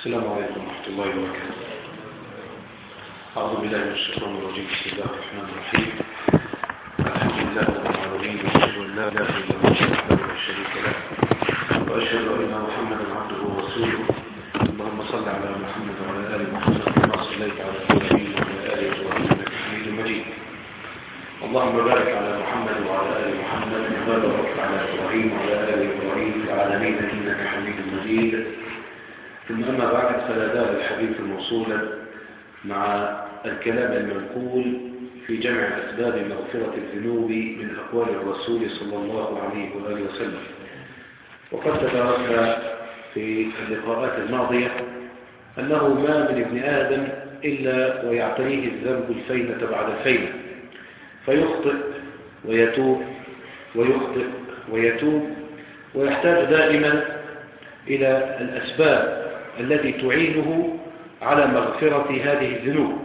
السلام عليكم ورحمة الله وبركاته. أعوذ بالله من الشيطان الرجيم. بسم الله الرحمن الرحيم. الحمد لله رب العالمين وأشهد أن لا إله إلا الله وحده لا شريك له وأشهد أن محمدا عبده ورسوله. اللهم صل على محمد وعلى آل محمد كما صليت على إبراهيم وعلى آل إبراهيم إنك حميد مجيد. اللهم بارك على محمد وعلى آل محمد كما باركت على إبراهيم وعلى آل إبراهيم في العالمين إنك حميد مجيد. أما بعد فلا زال الحديث موصولا مع الكلام المنقول في جمع أسباب مغفرة الذنوب من أقوال الرسول صلى الله عليه وآله وسلم. وقد تدرسنا في اللقاءات الماضية أنه ما من ابن آدم إلا ويعتريه الذنب الفينة بعد الفينة. فيخطئ ويتوب ويخطئ ويتوب ويحتاج دائما إلى الأسباب التي تعينه على مغفرة هذه الذنوب.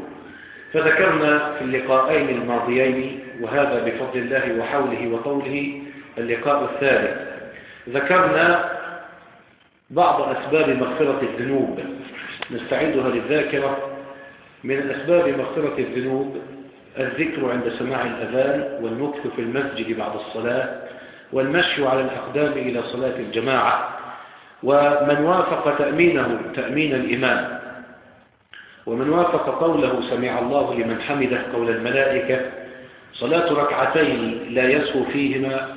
فذكرنا في اللقاءين الماضيين وهذا بفضل الله وحوله وطوله اللقاء الثالث. ذكرنا بعض أسباب مغفرة الذنوب. نستعيدها للذاكرة. من أسباب مغفرة الذنوب الذكر عند سماع الأذان والمكث في المسجد بعد الصلاة والمشي على الأقدام إلى صلاة الجماعة. ومن وافق تأمينه تأمين الإمام. ومن وافق قوله سمع الله لمن حمده قول الملائكة صلاة ركعتين لا يسهو فيهما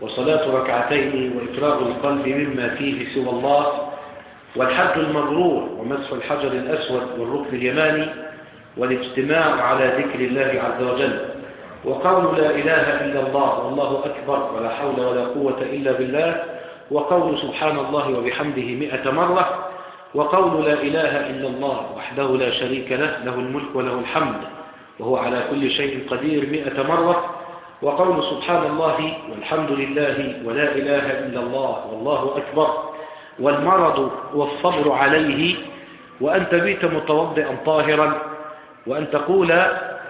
وصلاة ركعتين وإفراغ القلب مما فيه سوى الله والحج المبرور ومسح الحجر الأسود والركن اليماني والاجتماع على ذكر الله عز وجل. وقول لا إله إلا الله والله أكبر ولا حول ولا قوة إلا بالله وقول سبحان الله وبحمده مئة مرة وقول لا إله إلا الله وحده لا شريك له له الملك وله الحمد وهو على كل شيء قدير مئة مرة. وقول سبحان الله والحمد لله ولا إله إلا الله والله أكبر. والمرض والصبر عليه وأن تبيت متوضئا طاهرا وأن تقول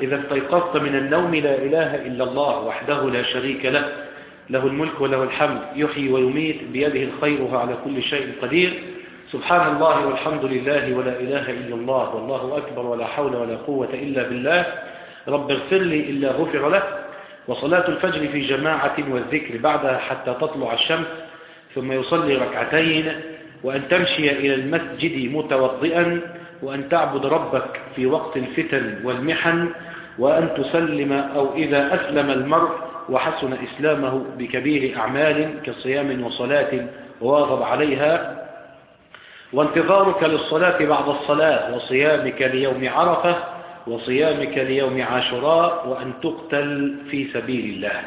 إذا استيقظت من النوم لا إله إلا الله وحده لا شريك له. له الملك وله الحمد يحيي ويميت بيده الخير على كل شيء قدير. سبحان الله والحمد لله ولا إله إلا الله والله أكبر ولا حول ولا قوة إلا بالله. رب اغفر لي إلا غفر له. وصلاة الفجر في جماعة والذكر بعدها حتى تطلع الشمس ثم يصلي ركعتين. وأن تمشي إلى المسجد متوضئا. وأن تعبد ربك في وقت الفتن والمحن. وأن تسلم أو إذا أسلم المرء وحسن إسلامه بكبير أعمال كصيام وصلاة وواظب عليها. وانتظارك للصلاة بعد الصلاة وصيامك ليوم عرفة وصيامك ليوم عاشوراء وأن تقتل في سبيل الله.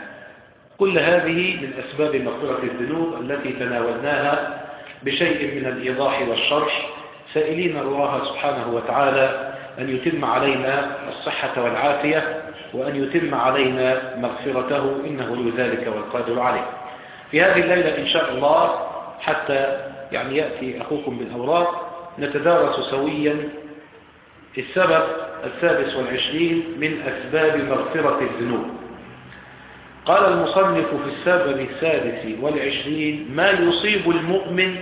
كل هذه من أسباب مغفرة الذنوب التي تناولناها بشيء من الإيضاح والشرح. سائلين الله سبحانه وتعالى أن يتم علينا الصحة والعافية وأن يتم علينا مغفرته إنه لذلك والقادر عليه. في هذه الليلة إن شاء الله حتى يعني يأتي أخوكم بالأوراق نتدارس سويا السبب السادس والعشرين من أسباب مغفرة الذنوب. قال المصنف في السبب السادس والعشرين ما يصيب المؤمن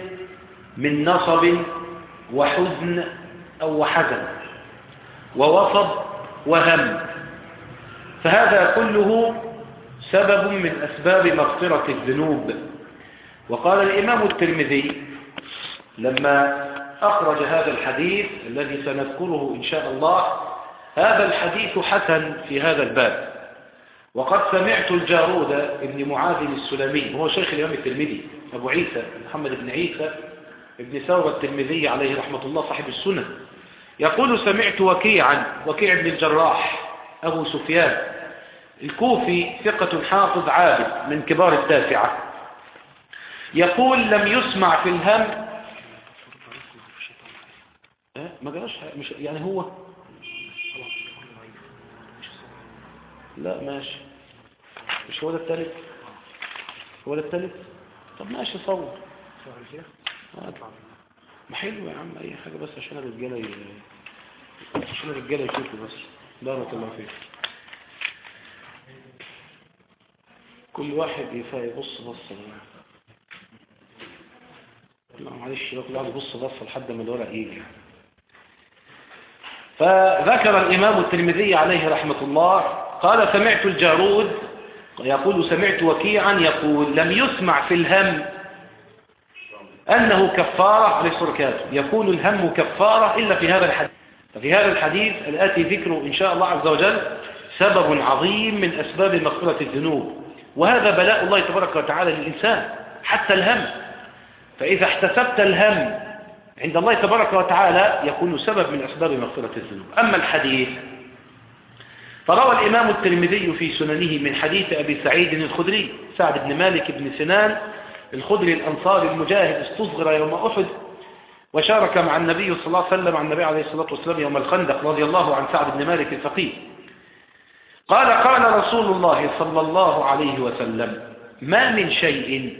من نصب وحزن أو وحزن ووصب وهم. فهذا كله سبب من أسباب مغفرة الذنوب. وقال الإمام الترمذي لما أخرج هذا الحديث الذي سنذكره إن شاء الله هذا الحديث حسن في هذا الباب. وقد سمعت الجارود ابن معاذ السلمي هو شيخ الإمام الترمذي أبو عيسى محمد بن عيسى ابن ثورة الترمذي عليه رحمة الله صاحب السنة. يقول سمعت وكيعا وكيع بن الجراح أبو سفيان. الكوفي ثقة حافظ عابد من كبار التاسعة. يقول لم يسمع في الهم. ما قالش مش يعني هو؟ لا ماشي. مش هو ده الثالث هو ده الثالث طب ماشي صور. ما حلو يا عم أي حاجة بس عشان الرجالة ي... عشان الرجالة يشوفوا بس. بارك الله فيك. كل واحد يبص بص لا معلش بقى عايز بص بص لحد ما الورق يجي. فذكر الإمام الترمذي عليه رحمة الله قال سمعت الجارود يقول سمعت وكيعا يقول لم يسمع في الهم أنه كفارة الصلاة يكون الهم كفارة إلا في هذا الحديث. ففي هذا الحديث الآتي ذكره إن شاء الله عز وجل سبب عظيم من أسباب مغفرة الذنوب. وهذا بلاء الله تبارك وتعالى للإنسان حتى الهم. فإذا احتسبت الهم عند الله تبارك وتعالى يكون سبب من أسباب مغفرة الذنوب. أما الحديث فروى الإمام الترمذي في سننه من حديث أبي سعيد الخدري سعد بن مالك بن سنان الخدري الأنصاري المجاهد استصغر يوم أحد وشارك مع النبي صلى الله عليه وسلم عن النبي عليه الصلاة والسلام يوم الخندق رضي الله عن سعد بن مالك الفقيه. قال قال رسول الله صلى الله عليه وسلم ما من شيء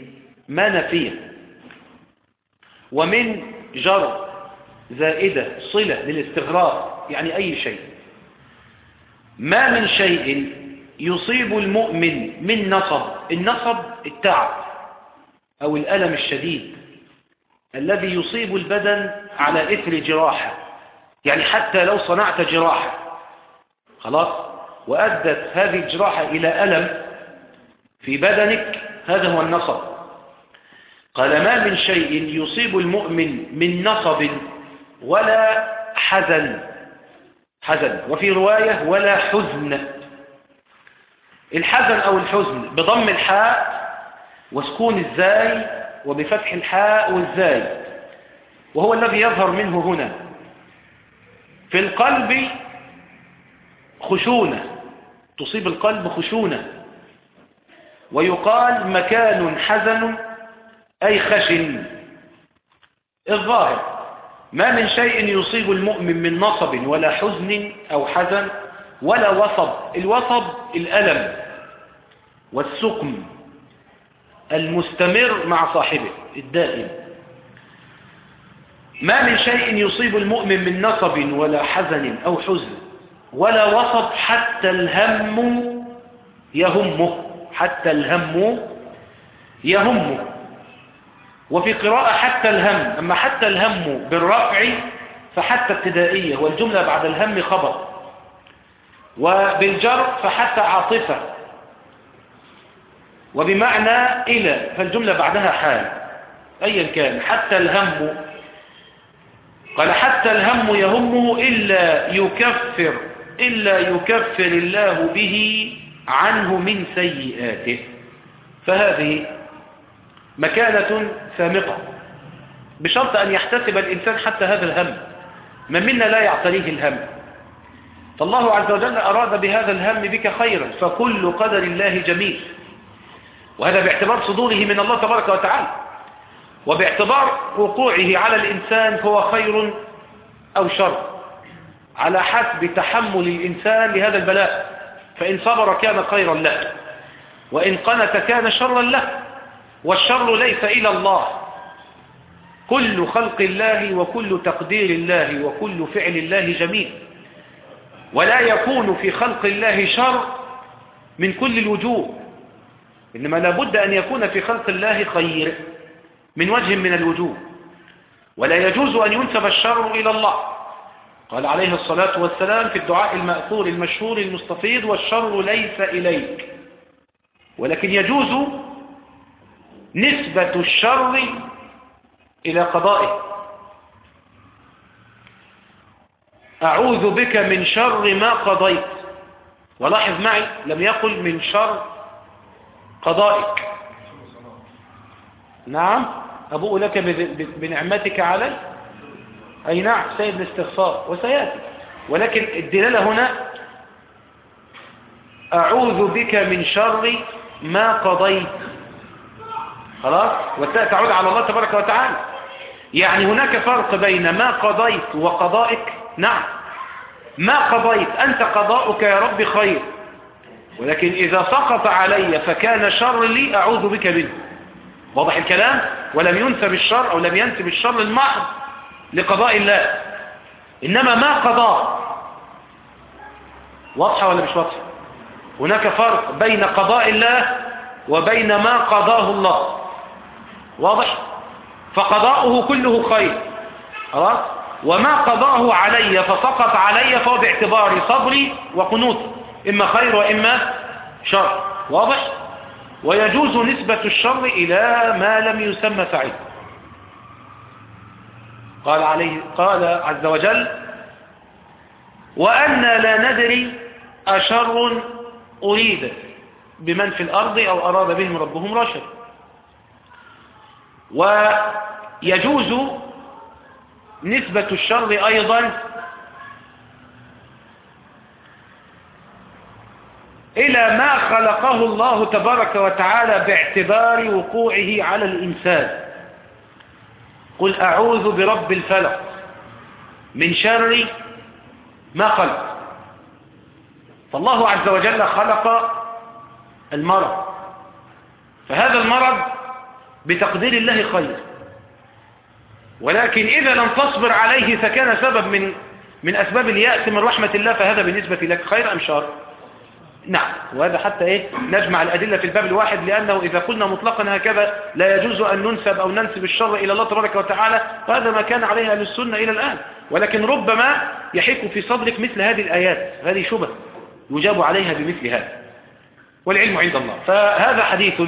ما نفيه ومن جر زائدة صلة للاستغراق يعني أي شيء. ما من شيء يصيب المؤمن من نصب النصب التعب. أو الألم الشديد الذي يصيب البدن على إثر جراحة. يعني حتى لو صنعت جراحة. خلاص؟ وأدت هذه الجراحة إلى ألم في بدنك هذا هو النصب. قال ما من شيء يصيب المؤمن من نصب ولا حزن. حزن. وفي رواية ولا حزن. الحزن أو الحزن بضم الحاء وسكون الزاي وبفتح الحاء والزاي. وهو الذي يظهر منه هنا. في القلب خشونة. تصيب القلب خشونة. ويقال مكان حزن أي خشن. الظاهر. ما من شيء يصيب المؤمن من نصب ولا حزن أو حزن ولا وصب. الوصب الألم والسقم المستمر مع صاحبه الدائم. ما من شيء يصيب المؤمن من نصب ولا حزن أو حزن ولا وصب حتى الهم يهمه حتى الهم يهمه. وفي قراءة حتى الهم أما حتى الهم بالرفع فحتى ابتدائية والجملة بعد الهم خبر. وبالجر فحتى عاطفة. وبمعنى إلى فالجملة بعدها حال. أيا كان حتى الهم. قال حتى الهم يهمه إلا يكفر إلا يكفر الله به عنه من سيئاته. فهذه مكانة سامقة. بشرط أن يحتسب الإنسان حتى هذا الهم. من منا لا يعتريه الهم؟ فالله عز وجل أراد بهذا الهم بك خيرا فكل قدر الله جميل. وهذا باعتبار صدوره من الله تبارك وتعالى وباعتبار وقوعه على الإنسان هو خير أو شر على حسب تحمل الإنسان لهذا البلاء فإن صبر كان خيرا له وإن قنت كان شرا له والشر ليس إلى الله كل خلق الله وكل تقدير الله وكل فعل الله جميل ولا يكون في خلق الله شر من كل الوجوه إنما لابد أن يكون في خلق الله خير من وجه من الوجوه. ولا يجوز أن ينسب الشر إلى الله. قال عليه الصلاة والسلام في الدعاء المأثور المشهور المستفيض والشر ليس إليك. ولكن يجوز نسبة الشر إلى قضائه. أعوذ بك من شر ما قضيت. ولاحظ معي لم يقل من شر قضائك. نعم. أبوء لك بنعمتك علي. أي نعم سيد الاستغفار وسيأتي. ولكن الدلالة هنا أعوذ بك من شر ما قضيت. خلاص؟ والتاء تعود على الله تبارك وتعالى. يعني هناك فرق بين ما قضيت وقضائك. نعم. ما قضيت أنت قضاؤك يا رب خير. ولكن إذا سقط علي فكان شر لي أعوذ بك منه. واضح الكلام؟ ولم ينسب الشر أو لم ينسب الشر المحض لقضاء الله. إنما ما قضاء واضحة ولا مش واضحة؟ هناك فرق بين قضاء الله وبين ما قضاه الله. واضح؟ فقضاؤه كله خير. خلاص؟ وما قضاه علي فسقط علي فهو باعتبار صبري وقنوطي. إما خير وإما شر. واضح؟ ويجوز نسبة الشر إلى ما لم يسمى فعل قال عليه قال عز وجل وأنا لا ندري أشر أريد بمن في الأرض أو أراد بهم ربهم رشد. ويجوز نسبة الشر أيضا إلى ما خلقه الله تبارك وتعالى باعتبار وقوعه على الإنسان. قل أعوذ برب الفلق من شر ما خلق. فالله عز وجل خلق المرض. فهذا المرض بتقدير الله خير. ولكن إذا لم تصبر عليه فكان سبب من من أسباب اليأس من رحمة الله فهذا بالنسبة لك خير أم شر؟ نعم. وهذا حتى إيه؟ نجمع الأدلة في الباب الواحد لأنه إذا قلنا مطلقا هكذا لا يجوز أن ننسب أو ننسب الشر إلى الله تبارك وتعالى فهذا ما كان عليه أهل السنة إلى الآن. ولكن ربما يحيك في صدرك مثل هذه الآيات هذه شبه يجاب عليها بمثل هذا. والعلم عند الله. فهذا حديث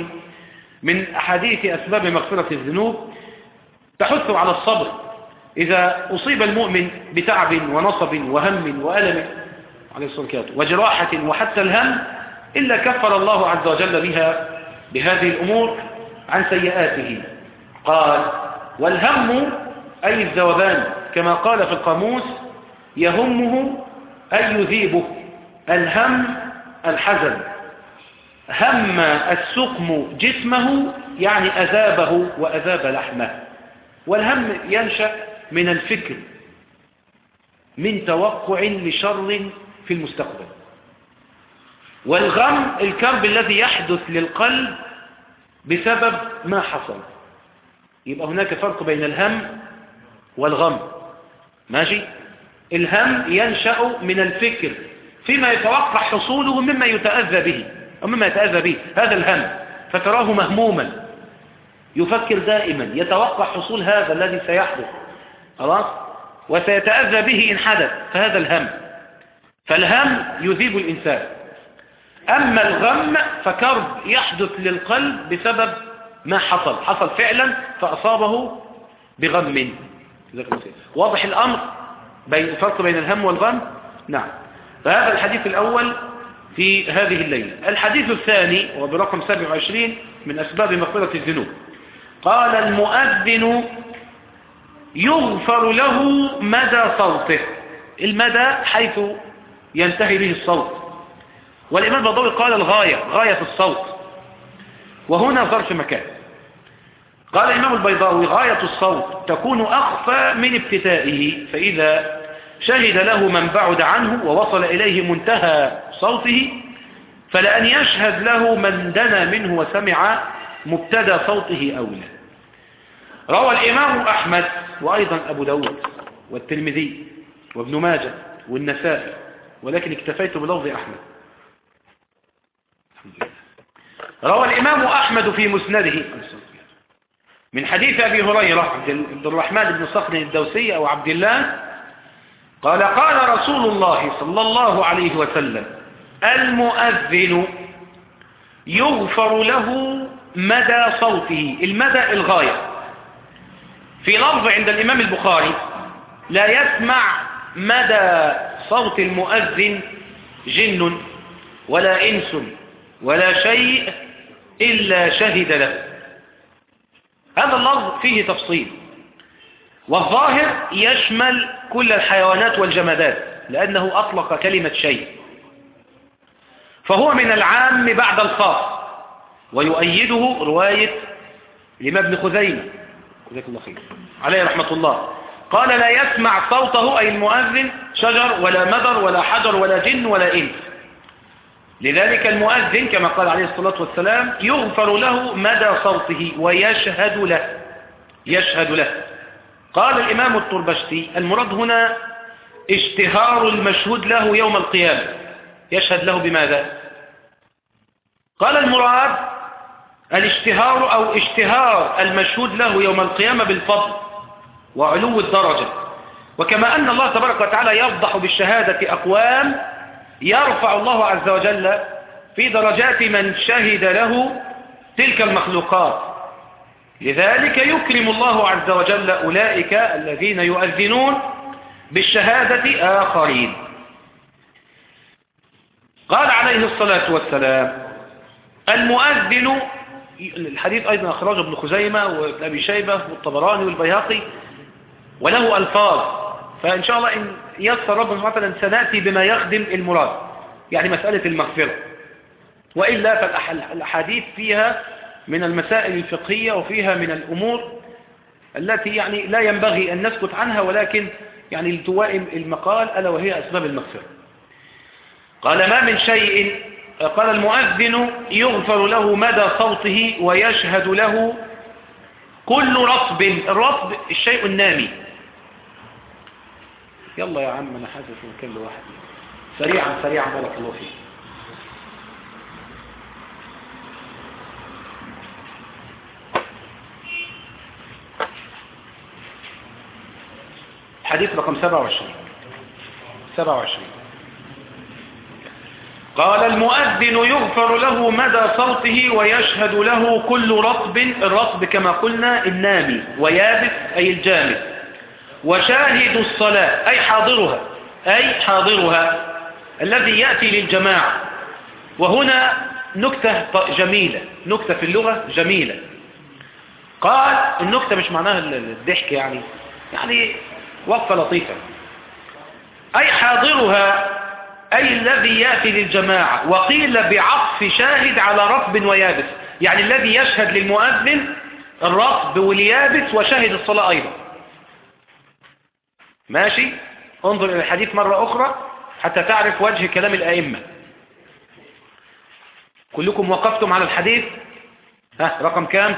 من أحاديث أسباب مغفرة الذنوب تحث على الصبر. إذا أصيب المؤمن بتعب ونصب وهم وألم عليه الصلاة والسلام. وجراحة وحتى الهم إلا كفر الله عز وجل بها بهذه الأمور عن سيئاته. قال والهم أي الذوبان كما قال في القاموس يهمه أي يذيبه الهم الحزن. هم السقم جسمه يعني أذابه وأذاب لحمه. والهم ينشأ من الفكر من توقع لشر في المستقبل. والغم الكرب الذي يحدث للقلب بسبب ما حصل. يبقى هناك فرق بين الهم والغم. ماشي؟ الهم ينشأ من الفكر فيما يتوقع حصوله مما يتأذى به أو مما يتأذى به. هذا الهم فتراه مهموما. يفكر دائما يتوقع حصول هذا الذي سيحدث. خلاص؟ وسيتأذى به إن حدث. فهذا الهم. فالهم يذيب الإنسان. أما الغم فكرب يحدث للقلب بسبب ما حصل. حصل فعلا فأصابه بغم. واضح الأمر بين الفرق بين الهم والغم؟ نعم. فهذا الحديث الأول في هذه الليلة. الحديث الثاني وبرقم 27 من أسباب مغفرة الذنوب. قال المؤذن يغفر له مدى صوته. المدى حيث ينتهي به الصوت. والإمام البضوي قال الغاية غاية الصوت. وهنا ظرف مكان. قال الإمام البيضاوي غاية الصوت تكون أخفى من ابتدائه فإذا شهد له من بعد عنه ووصل إليه منتهى صوته فلأن يشهد له من دنا منه وسمع مبتدى صوته أولى روى الإمام أحمد وأيضا أبو داود والترمذي وابن ماجه والنسائي ولكن اكتفيت بلفظ أحمد. روى الإمام أحمد في مسنده. من حديث أبي هريرة عبد الرحمن بن صخر الدوسي أو عبد الله قال قال رسول الله صلى الله عليه وسلم المؤذن يغفر له مدى صوته المدى الغاية. في لفظ عند الإمام البخاري لا يسمع مدى صوت المؤذن جن ولا إنس ولا شيء إلا شهد له. هذا اللفظ فيه تفصيل. والظاهر يشمل كل الحيوانات والجمادات لأنه أطلق كلمة شيء. فهو من العام بعد الخاص ويؤيده رواية الإمام ابن خزيمة. جزاك الله خير. عليه رحمة الله. قال لا يسمع صوته أي المؤذن شجر ولا مدر ولا حجر ولا جن ولا إنس. لذلك المؤذن كما قال عليه الصلاة والسلام يغفر له مدى صوته ويشهد له. يشهد له. قال الإمام الطربشتي المراد هنا اشتهار المشهود له يوم القيامة. يشهد له بماذا؟ قال المراد الاشتهار أو اشتهار المشهود له يوم القيامة بالفضل. وعلو الدرجة. وكما أن الله تبارك وتعالى يفضح بالشهادة أقوام يرفع الله عز وجل في درجات من شهد له تلك المخلوقات. لذلك يكرم الله عز وجل أولئك الذين يؤذنون بالشهادة آخرين. قال عليه الصلاة والسلام المؤذن الحديث أيضا أخرجه ابن خزيمة وابن أبي شيبة والطبراني والبيهقي وله ألفاظ. فإن شاء الله إن يسر ربنا مثلا سنأتي بما يخدم المراد. يعني مسألة المغفرة. وإلا فالأحاديث فيها من المسائل الفقهية وفيها من الأمور التي يعني لا ينبغي أن نسكت عنها ولكن يعني لتوائم المقال ألا وهي أسباب المغفرة. قال ما من شيء قال المؤذن يغفر له مدى صوته ويشهد له كل رطب. الرطب الشيء النامي. يلا يا عم أنا حاسس من كل واحد سريعا سريعا بارك الله فيك. حديث رقم 27 27 قال المؤذن يغفر له مدى صوته ويشهد له كل رطب الرطب كما قلنا النامي ويابس أي الجامد. وشاهد الصلاة أي حاضرها أي حاضرها الذي يأتي للجماعة. وهنا نكتة جميلة نكتة في اللغة جميلة. قال النكتة مش معناها الضحك يعني يعني وقفة لطيفة. أي حاضرها أي الذي يأتي للجماعة. وقيل بعطف شاهد على رطب ويابس يعني الذي يشهد للمؤذن الرطب واليابس وشاهد الصلاة أيضا. ماشي؟ انظر إلى الحديث مرة أخرى حتى تعرف وجه كلام الأئمة. كلكم وقفتم على الحديث؟ ها رقم كام؟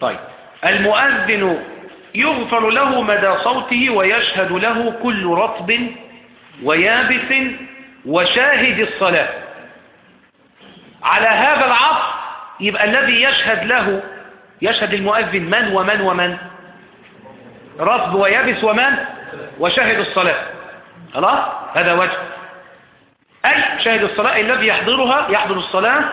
طيب. المؤذن يغفر له مدى صوته ويشهد له كل رطب ويابس وشاهد الصلاة. على هذا العطف يبقى الذي يشهد له يشهد المؤذن من ومن ومن؟ رطب ويابس ومن وشاهد الصلاة. خلاص؟ هذا وجه. أي شاهد الصلاة الذي يحضرها يحضر الصلاة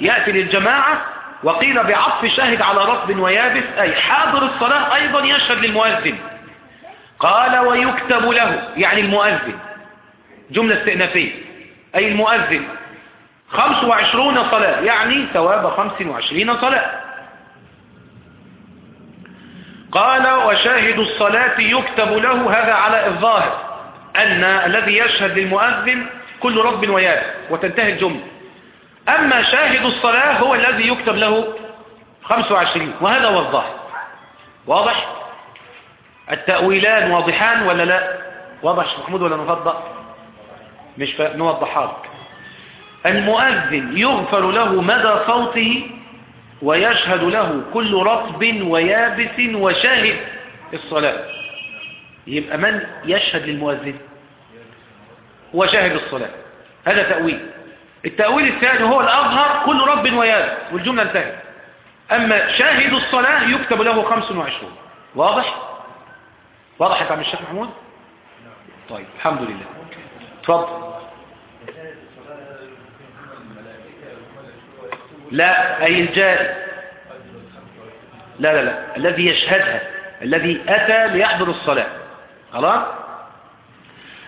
يأتي للجماعة وقيل بعطف شاهد على رطب ويابس أي حاضر الصلاة أيضا يشهد للمؤذن. قال ويكتب له يعني المؤذن. جملة استئنافية. أي المؤذن. خمس وعشرون صلاة يعني ثواب خمس وعشرين صلاة. قال وشاهد الصلاة يكتب له هذا على الظاهر أن الذي يشهد للمؤذن كل رب ويابس وتنتهي الجملة. أما شاهد الصلاة هو الذي يكتب له 25 وهذا هو الظاهر. واضح؟ التأويلان واضحان ولا لا؟ واضح محمود ولا نفضل؟ مش نوضحها لك. المؤذن يغفر له مدى صوته ويشهد له كل رطب ويابس وشاهد الصلاة. يبقى من يشهد للمؤذن؟ وشاهد الصلاة. هذا تأويل. التأويل الثاني هو الأظهر كل رب ويابس والجملة انتهت. أما شاهد الصلاة يكتب له 25 واضح؟ واضح يا عم الشيخ محمود؟ طيب الحمد لله. اتفضل لا أي الجاري لا لا لا الذي يشهدها الذي أتى ليحضر الصلاة. خلاص؟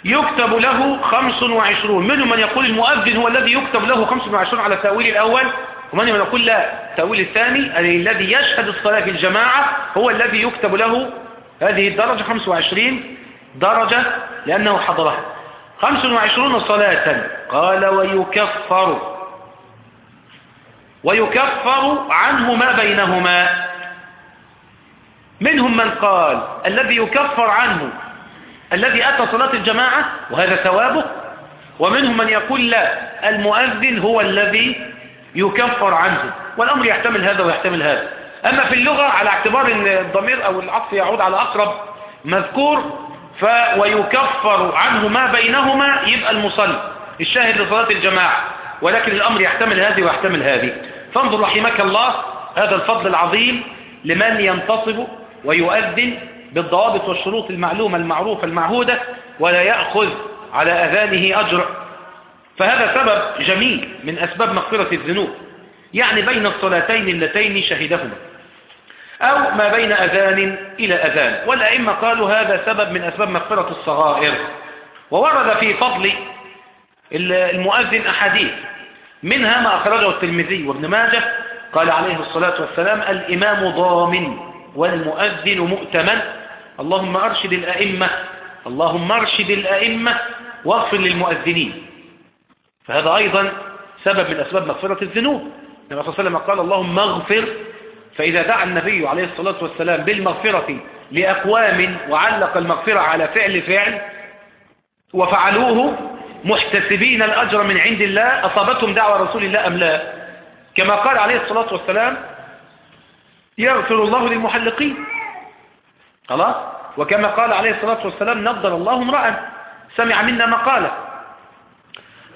يكتب له خمس وعشرون. منهم من يقول المؤذن هو الذي يكتب له خمس وعشرون على التأويل الأول ومن من يقول لا التأويل الثاني الذي يشهد الصلاة في الجماعة هو الذي يكتب له هذه الدرجة 25 درجة لأنه حضرها. 25 صلاة. قال ويكفر. ويكفر عنه ما بينهما. منهم من قال الذي يكفر عنه الذي أتى صلاة الجماعة وهذا ثوابه. ومنهم من يقول لا المؤذن هو الذي يكفر عنه. والأمر يحتمل هذا ويحتمل هذا. أما في اللغة على اعتبار أن الضمير أو العطف يعود على أقرب مذكور ف ويكفر عنه ما بينهما يبقى المصلي الشاهد لصلاة الجماعة. ولكن الأمر يحتمل هذه ويحتمل هذه. فانظر رحمك الله هذا الفضل العظيم لمن ينتصب ويؤذن بالضوابط والشروط المعلومة المعروفة المعهودة ولا يأخذ على أذانه أجر. فهذا سبب جميل من أسباب مغفرة الذنوب يعني بين الصلاتين اللتين شهدهما أو ما بين أذان إلى أذان. والأئمة قالوا هذا سبب من أسباب مغفرة الصغائر. وورد في فضل المؤذن أحاديث منها ما أخرجه الترمذي وابن ماجه قال عليه الصلاة والسلام الإمام ضامن والمؤذن مؤتمن. اللهم أرشد الأئمة اللهم أرشد الأئمة واغفر للمؤذنين. فهذا أيضا سبب من أسباب مغفرة الذنوب. النبي صلى الله عليه وسلم قال اللهم اغفر فإذا دعا النبي عليه الصلاة والسلام بالمغفرة لأقوام وعلق المغفرة على فعل فعل وفعلوه محتسبين الأجر من عند الله أصابتهم دعوة رسول الله أم لا؟ كما قال عليه الصلاة والسلام يغفر الله للمحلقين. خلاص؟ وكما قال عليه الصلاة والسلام نضر الله امرأ سمع منا مقالة.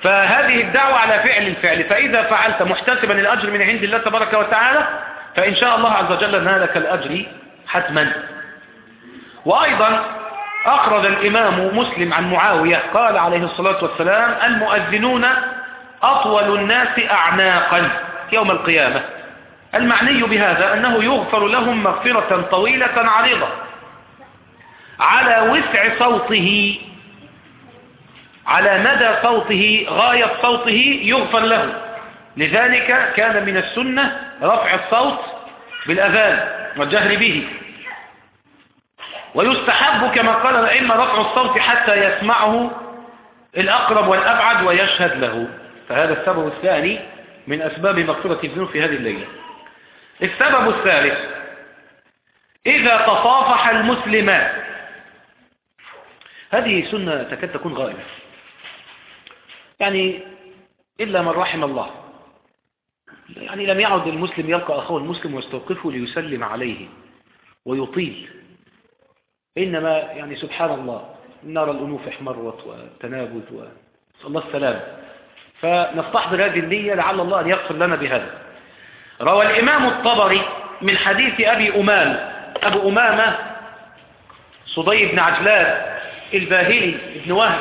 فهذه الدعوة على فعل الفعل. فإذا فعلت محتسبا الأجر من عند الله تبارك وتعالى فإن شاء الله عز وجل نالك الأجر حتما. وأيضا أخرج الإمام مسلم عن معاوية قال عليه الصلاة والسلام المؤذنون أطول الناس أعناقا يوم القيامة. المعني بهذا أنه يغفر لهم مغفرة طويلة عريضة على وسع صوته على مدى صوته غاية صوته يغفر له. لذلك كان من السنة رفع الصوت بالأذان والجهر به. ويستحب كما قال الأئمة رفع الصوت حتى يسمعه الأقرب والأبعد ويشهد له. فهذا السبب الثاني من أسباب مغفرة الذنوب في هذه الليلة. السبب الثالث إذا تصافح المسلمان هذه سنة تكاد تكون غائبة. يعني إلا من رحم الله. يعني لم يعد المسلم يلقى أخوه المسلم ويستوقفه ليسلم عليه ويطيل. إنما يعني سبحان الله نرى الأنوف احمرت وتنابت ونسأل الله السلام. فنستحضر هذه النية لعل الله أن يغفر لنا بهذا. روى الإمام الطبري من حديث أبي أمام أبو أمامة صدي بن عجلان الباهلي بن وهب.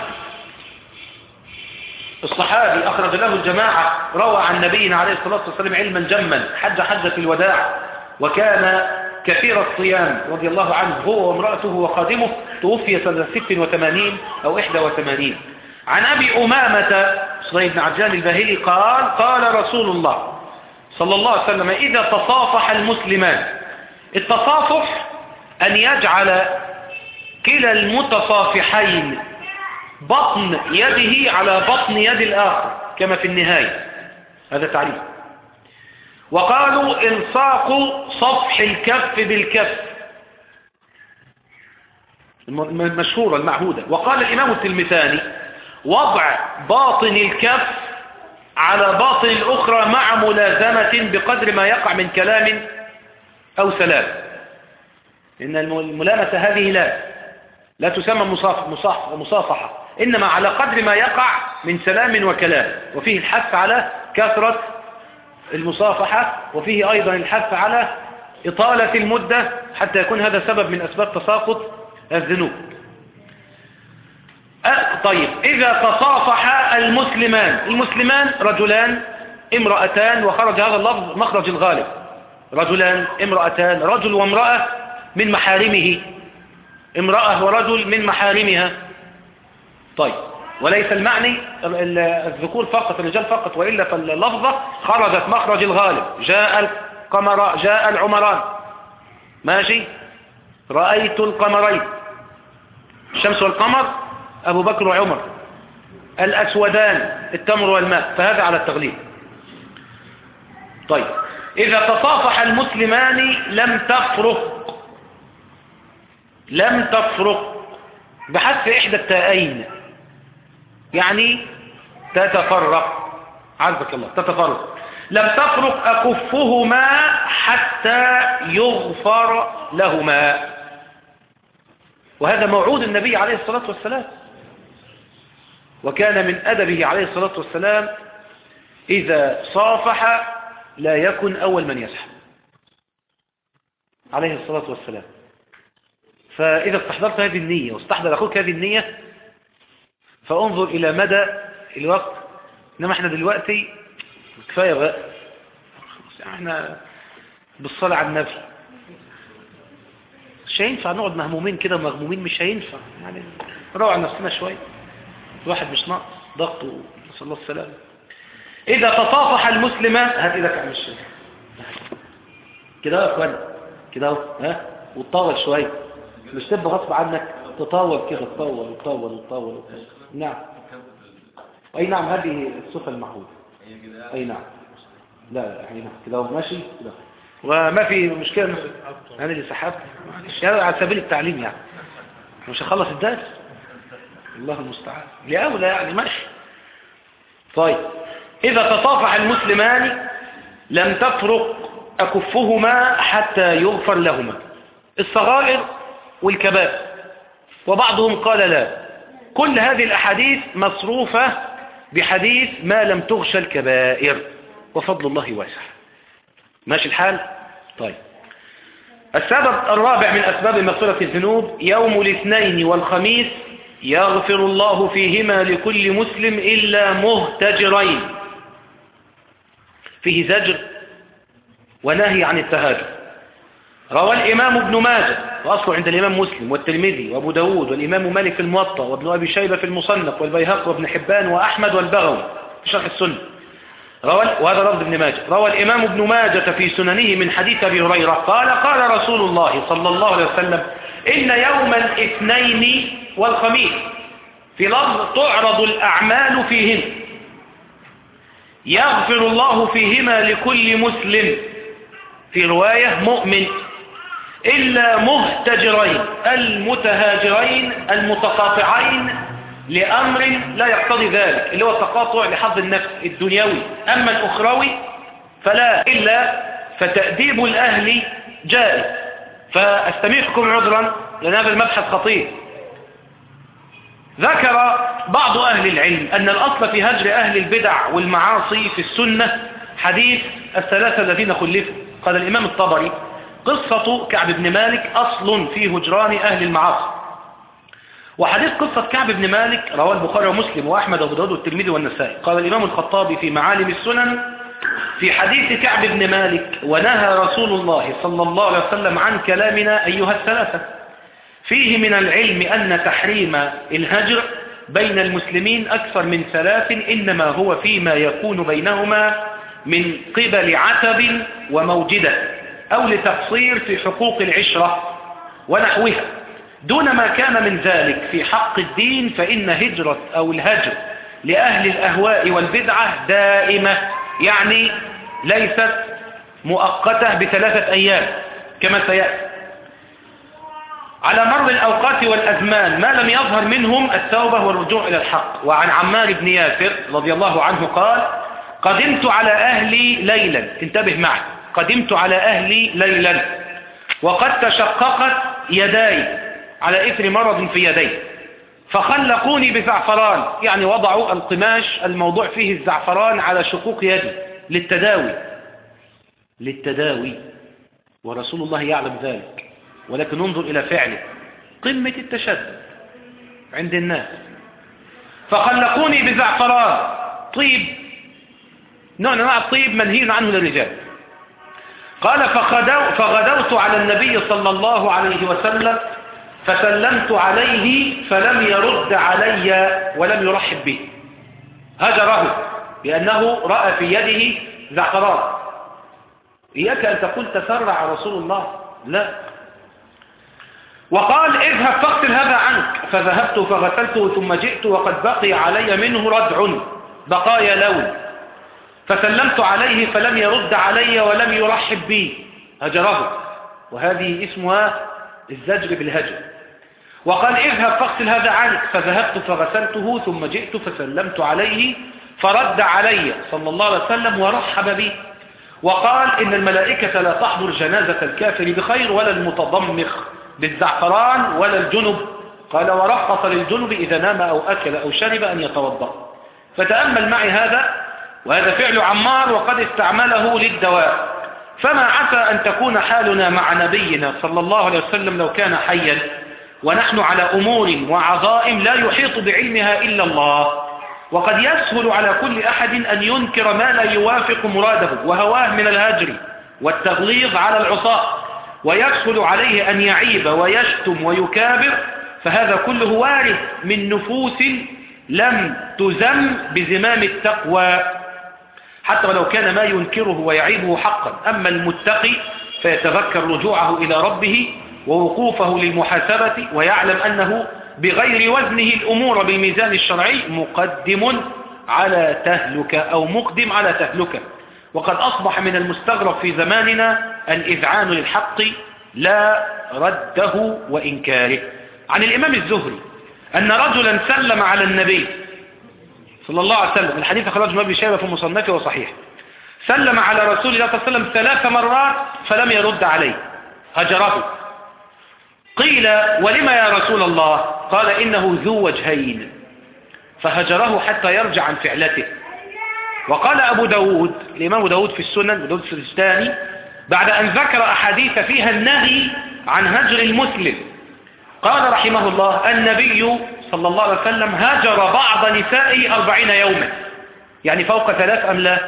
الصحابي أخرج له الجماعة روى عن نبينا عليه الصلاة والسلام علما جما حج حجة الوداع وكان كثير الصيام رضي الله عنه هو وامرأته وخادمه توفي سنة 86 أو 81 عن أبي أمامة صلى بن عجان الباهلي قال قال رسول الله صلى الله عليه وسلم إذا تصافح المسلمان التصافح أن يجعل كلا المتصافحين بطن يده على بطن يد الآخر كما في النهاية. هذا تعريف وقالوا الصاق صفح الكف بالكف. المشهورة المعهودة. وقال الإمام التلمثاني وضع باطن الكف على باطن الأخرى مع ملازمة بقدر ما يقع من كلام أو سلام. إن الملامسة هذه لا لا تسمى مصافحة. إنما على قدر ما يقع من سلام وكلام. وفيه الحث على كثرة المصافحة وفيه أيضا الحث على إطالة المدة حتى يكون هذا سبب من أسباب تساقط الذنوب. طيب إذا تصافح المسلمان المسلمان رجلان امرأتان وخرج هذا اللفظ مخرج الغالب. رجلان امرأتان رجل وامرأة من محارمه. امرأة ورجل من محارمها. طيب. وليس المعني الذكور فقط الرجال فقط وإلا فاللفظة خرجت مخرج الغالب. جاء القمر جاء العمران. ماشي؟ رأيت القمرين. الشمس والقمر أبو بكر وعمر. الأسودان التمر والماء. فهذا على التغليب. طيب. إذا تصافح المسلمان لم تفرق. لم تفرق. بحذف إحدى التائين يعني تتفرق. عزك الله تتفرق. لم تفرق أكفهما حتى يغفر لهما. وهذا موعود النبي عليه الصلاة والسلام. وكان من أدبه عليه الصلاة والسلام إذا صافح لا يكن أول من يسحب عليه الصلاة والسلام. فإذا استحضرت هذه النية واستحضر أخوك هذه النية فانظر إلى مدى الوقت. إنما إحنا دلوقتي كفاية بقى. إحنا بالصلاة على النبي. مش هينفع نقعد مهمومين كده مغمومين مش هينفع. يعني على نفسنا شوية. الواحد مش ناقص ضغطه نسأل الله السلامة إذا تصافح المسلمان هات إيدك عن الشيخ كده يا أخوان. كده ها؟ وتطول شوية. مش تبقى غصب عنك. تطول كده تطول وتطول وتطول نعم. أي نعم هذه الصفة المعهودة أي نعم. لا أي نعم. كده ماشي؟ كده وما في مشكلة؟ أنا اللي سحبت. يعني على سبيل التعليم يعني. مش هخلص الدرس. الله المستعان. لأولى يعني ماشي. طيب. إذا تصافح المسلمان لم تفرق أكفهما حتى يغفر لهما. الصغائر والكبائر. وبعضهم قال لا. كل هذه الأحاديث مصروفة بحديث ما لم تغشى الكبائر وفضل الله واسع. ماشي الحال؟ طيب. السبب الرابع من أسباب مغفرة الذنوب يوم الاثنين والخميس يغفر الله فيهما لكل مسلم إلا مهتجرين. فيه زجر ونهي عن التهاجر. روى الإمام ابن ماجه وأصله عند الإمام مسلم والترمذي وأبو داود والإمام مالك في الموطأ وابن أبي شيبة في المصنف والبيهق وابن حبان وأحمد والبغوي في شرح السنة. روى وهذا لفظ ابن ماجه. روى الإمام ابن ماجة في سننه من حديث أبي هريرة. قال قال رسول الله صلى الله عليه وسلم إن يوم الاثنين والخميس في لفظ تعرض الأعمال فيهن. يغفر الله فيهما لكل مسلم. في رواية مؤمن. إلا مهتجرين المتهاجرين المتقاطعين لأمر لا يقتضي ذلك اللي هو التقاطع لحظ النفس الدنيوي. أما الأخروي فلا إلا فتأديب الأهل جائز. فأستميحكم عذرا لأن هذا المبحث خطير. ذكر بعض أهل العلم أن الأصل في هجر أهل البدع والمعاصي في السنة حديث الثلاثة الذين خلفوا. قال الإمام الطبري قصة كعب بن مالك أصل في هجران أهل المعاصي. وحديث قصة كعب بن مالك رواه البخاري ومسلم وأحمد وأبو داود والترمذي والنسائي. قال الإمام الخطابي في معالم السنن في حديث كعب بن مالك ونهى رسول الله صلى الله عليه وسلم عن كلامنا أيها الثلاثة. فيه من العلم أن تحريم الهجر بين المسلمين أكثر من ثلاث إنما هو فيما يكون بينهما من قبل عتب وموجدة. أو لتقصير في حقوق العشرة ونحوها. دون ما كان من ذلك في حق الدين فإن هجرة أو الهجر لأهل الأهواء والبدعة دائمة يعني ليست مؤقتة بثلاثة أيام كما سيأتي. على مر الأوقات والأزمان ما لم يظهر منهم التوبة والرجوع إلى الحق. وعن عمار بن ياسر رضي الله عنه قال قدمت على أهلي ليلا انتبه معي. قدمت على أهلي ليلا وقد تشققت يداي على إثر مرض في يدي فخلقوني بزعفران يعني وضعوا القماش الموضوع فيه الزعفران على شقوق يدي للتداوي. للتداوي. ورسول الله يعلم ذلك. ولكن انظر إلى فعله. قمة التشدد عند الناس. فخلقوني بزعفران. طيب. نوع من انواع الطيب منهي عنه للرجال. قال فغدو فغدوت على النبي صلى الله عليه وسلم فسلمت عليه فلم يرد علي ولم يرحب به. هجره لأنه رأى في يده زعفران إياك أن تقول تسرع رسول الله؟ لا. وقال اذهب فاغسل هذا عنك. فذهبت فغسلته ثم جئت وقد بقي علي منه ردع بقايا لون. فسلمت عليه فلم يرد علي ولم يرحب بي. هجره. وهذه اسمها الزجر بالهجر. وقال اذهب فاغسل هذا عنك. فذهبت فغسلته ثم جئت فسلمت عليه فرد علي صلى الله عليه وسلم ورحب بي. وقال إن الملائكة لا تحضر جنازة الكافر بخير ولا المتضمخ بالزعفران ولا الجنب. قال ورخص للجنب إذا نام أو أكل أو شرب أن يتوضأ. فتأمل معي هذا وهذا فعل عمار وقد استعمله للدواء. فما عسى أن تكون حالنا مع نبينا صلى الله عليه وسلم لو كان حيا ونحن على أمور وعظائم لا يحيط بعلمها إلا الله. وقد يسهل على كل أحد أن ينكر ما لا يوافق مراده وهواه من الهجر والتغليظ على العصاة. ويسهل عليه أن يعيب ويشتم ويكابر فهذا كله وارث من نفوس لم تزم بزمام التقوى. حتى ولو كان ما ينكره ويعيبه حقا. أما المتقي فيتذكر رجوعه إلى ربه ووقوفه للمحاسبة ويعلم أنه بغير وزنه الأمور بالميزان الشرعي مقدم على تهلكة أو مقدم على تهلكة وقد أصبح من المستغرب في زماننا الإذعان للحق لا رده وإنكاره. عن الإمام الزهري أن رجلا سلم على النبي صلى الله عليه وسلم. الحديث أخرجه ابن أبي شيبة في مصنفه وصحيح. سلم على رسول الله صلى الله عليه وسلم ثلاث مرات فلم يرد عليه. هجره. قيل ولما يا رسول الله؟ قال إنه ذو وجهين. فهجره حتى يرجع عن فعلته. وقال أبو داود الإمام داود في السنن داود السجستاني بعد أن ذكر أحاديث فيها النهي عن هجر المسلم قال رحمه الله النبي صلى الله عليه وسلم هجر بعض نسائه أربعين يوما. يعني فوق ثلاث أم لا؟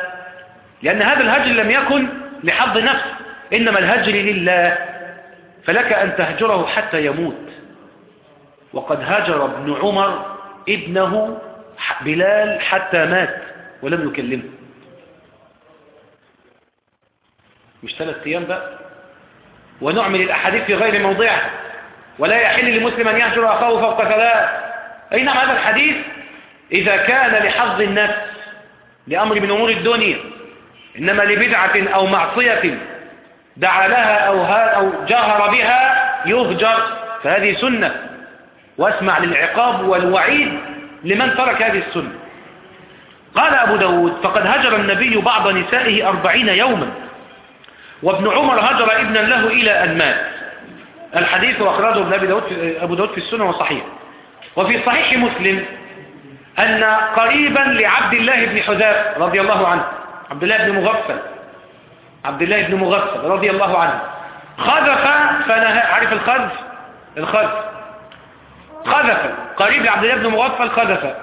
لأن هذا الهجر لم يكن لحظ نفس إنما الهجر لله. فلك أن تهجره حتى يموت. وقد هجر ابن عمر ابنه بلال حتى مات ولم يكلمه. مش ثلاث أيام بقى؟ ونعمل الأحاديث في غير موضعها. ولا يحل لمسلم أن يهجر أخاه فوق ثلاث. نعم هذا الحديث؟ إذا كان لحظ النفس لأمر من أمور الدنيا إنما لبدعة أو معصية دعا لها أو, أو جاهر بها يهجر فهذه سنة. واسمع للعقاب والوعيد لمن ترك هذه السنة. قال أبو داود فقد هجر النبي بعض نسائه أربعين يوما وابن عمر هجر ابنا له إلى أن مات. الحديث أخرجه ابن أبي داود أبو داود في السنة وصحيح. وفي صحيح مسلم أن قريبا لعبد الله بن حذاف رضي الله عنه عبد الله بن مغفل عبد الله بن مغفل رضي الله عنه خذف فنهى عارف الخذف؟ الخذف. خذف. قريب لعبد الله بن مغفل خذف.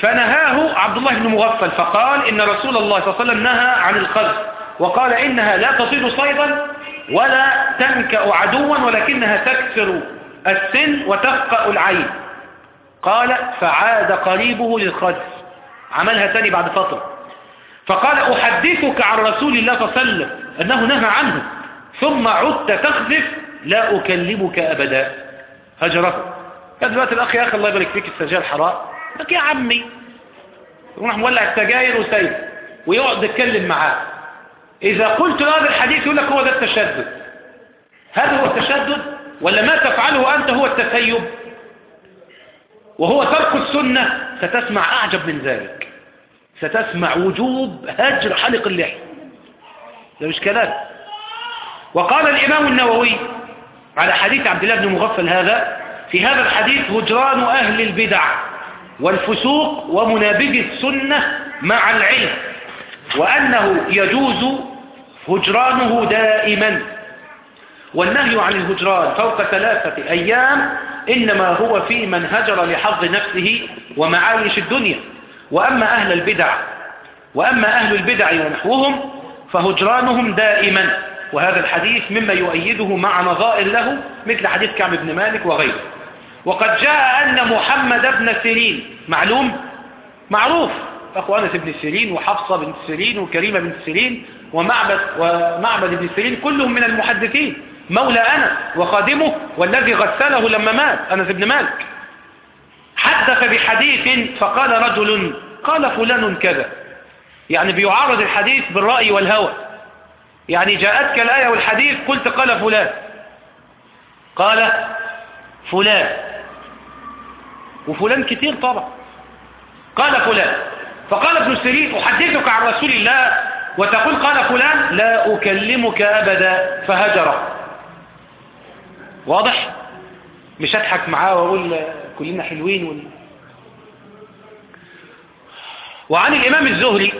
فنهاه عبد الله بن مغفل فقال إن رسول الله صلى الله عليه وسلم نهى عن الخذف وقال إنها لا تصيد صيدا ولا تنكأ عدوا ولكنها تكسر السن وتفقأ العين. قال فعاد قريبه للخذف عملها تاني بعد فترة. فقال أحدثك عن رسول الله صلى الله عليه وسلم أنه نهى عنه. ثم عدت تخذف لا أكلمك أبدا. هجره. كان دلوقتي الأخ يا أخي الله يبارك فيك السجال حرام. لك يا عمي. يروح مولع السجاير وسيد ويقعد يتكلم معاه. إذا قلت هذا الحديث يقول لك هو ده التشدد. هذا هو التشدد ولا ما تفعله أنت هو التسيب؟ وهو ترك السنة ستسمع أعجب من ذلك. ستسمع وجوب هجر حلق اللحية. ده مش كلام. وقال الإمام النووي على حديث عبد الله بن مغفل هذا في هذا الحديث هجران أهل البدع والفسوق ومنابذ السنة مع العلم وأنه يجوز هجرانه دائما. والنهي عن الهجران فوق ثلاثة أيام إنما هو في من هجر لحظ نفسه ومعايش الدنيا. وأما أهل البدع وأما أهل البدع ونحوهم فهجرانهم دائما. وهذا الحديث مما يؤيده مع نظائر له مثل حديث كعب بن مالك وغيره. وقد جاء أن محمد بن سيرين معلوم؟ معروف. أخو أنس بن سيرين وحفصة بن سيرين وكريمة بن سيرين ومعبد, ومعبد بن سيرين كلهم من المحدثين. مولى أنس وخادمه والذي غسله لما مات أنس بن مالك. حدث بحديث فقال رجل قال فلان كذا. يعني بيعارض الحديث بالرأي والهوى. يعني جاءتك الآية والحديث قلت قال فلان. قال فلان. وفلان كتير طبعا. قال فلان. فقال ابن سيرين أحدثك عن رسول الله وتقول قال فلان لا أكلمك أبدا فهجره واضح؟ مش أضحك معاه وأقول كلنا حلوين وال... وعن الإمام الزهري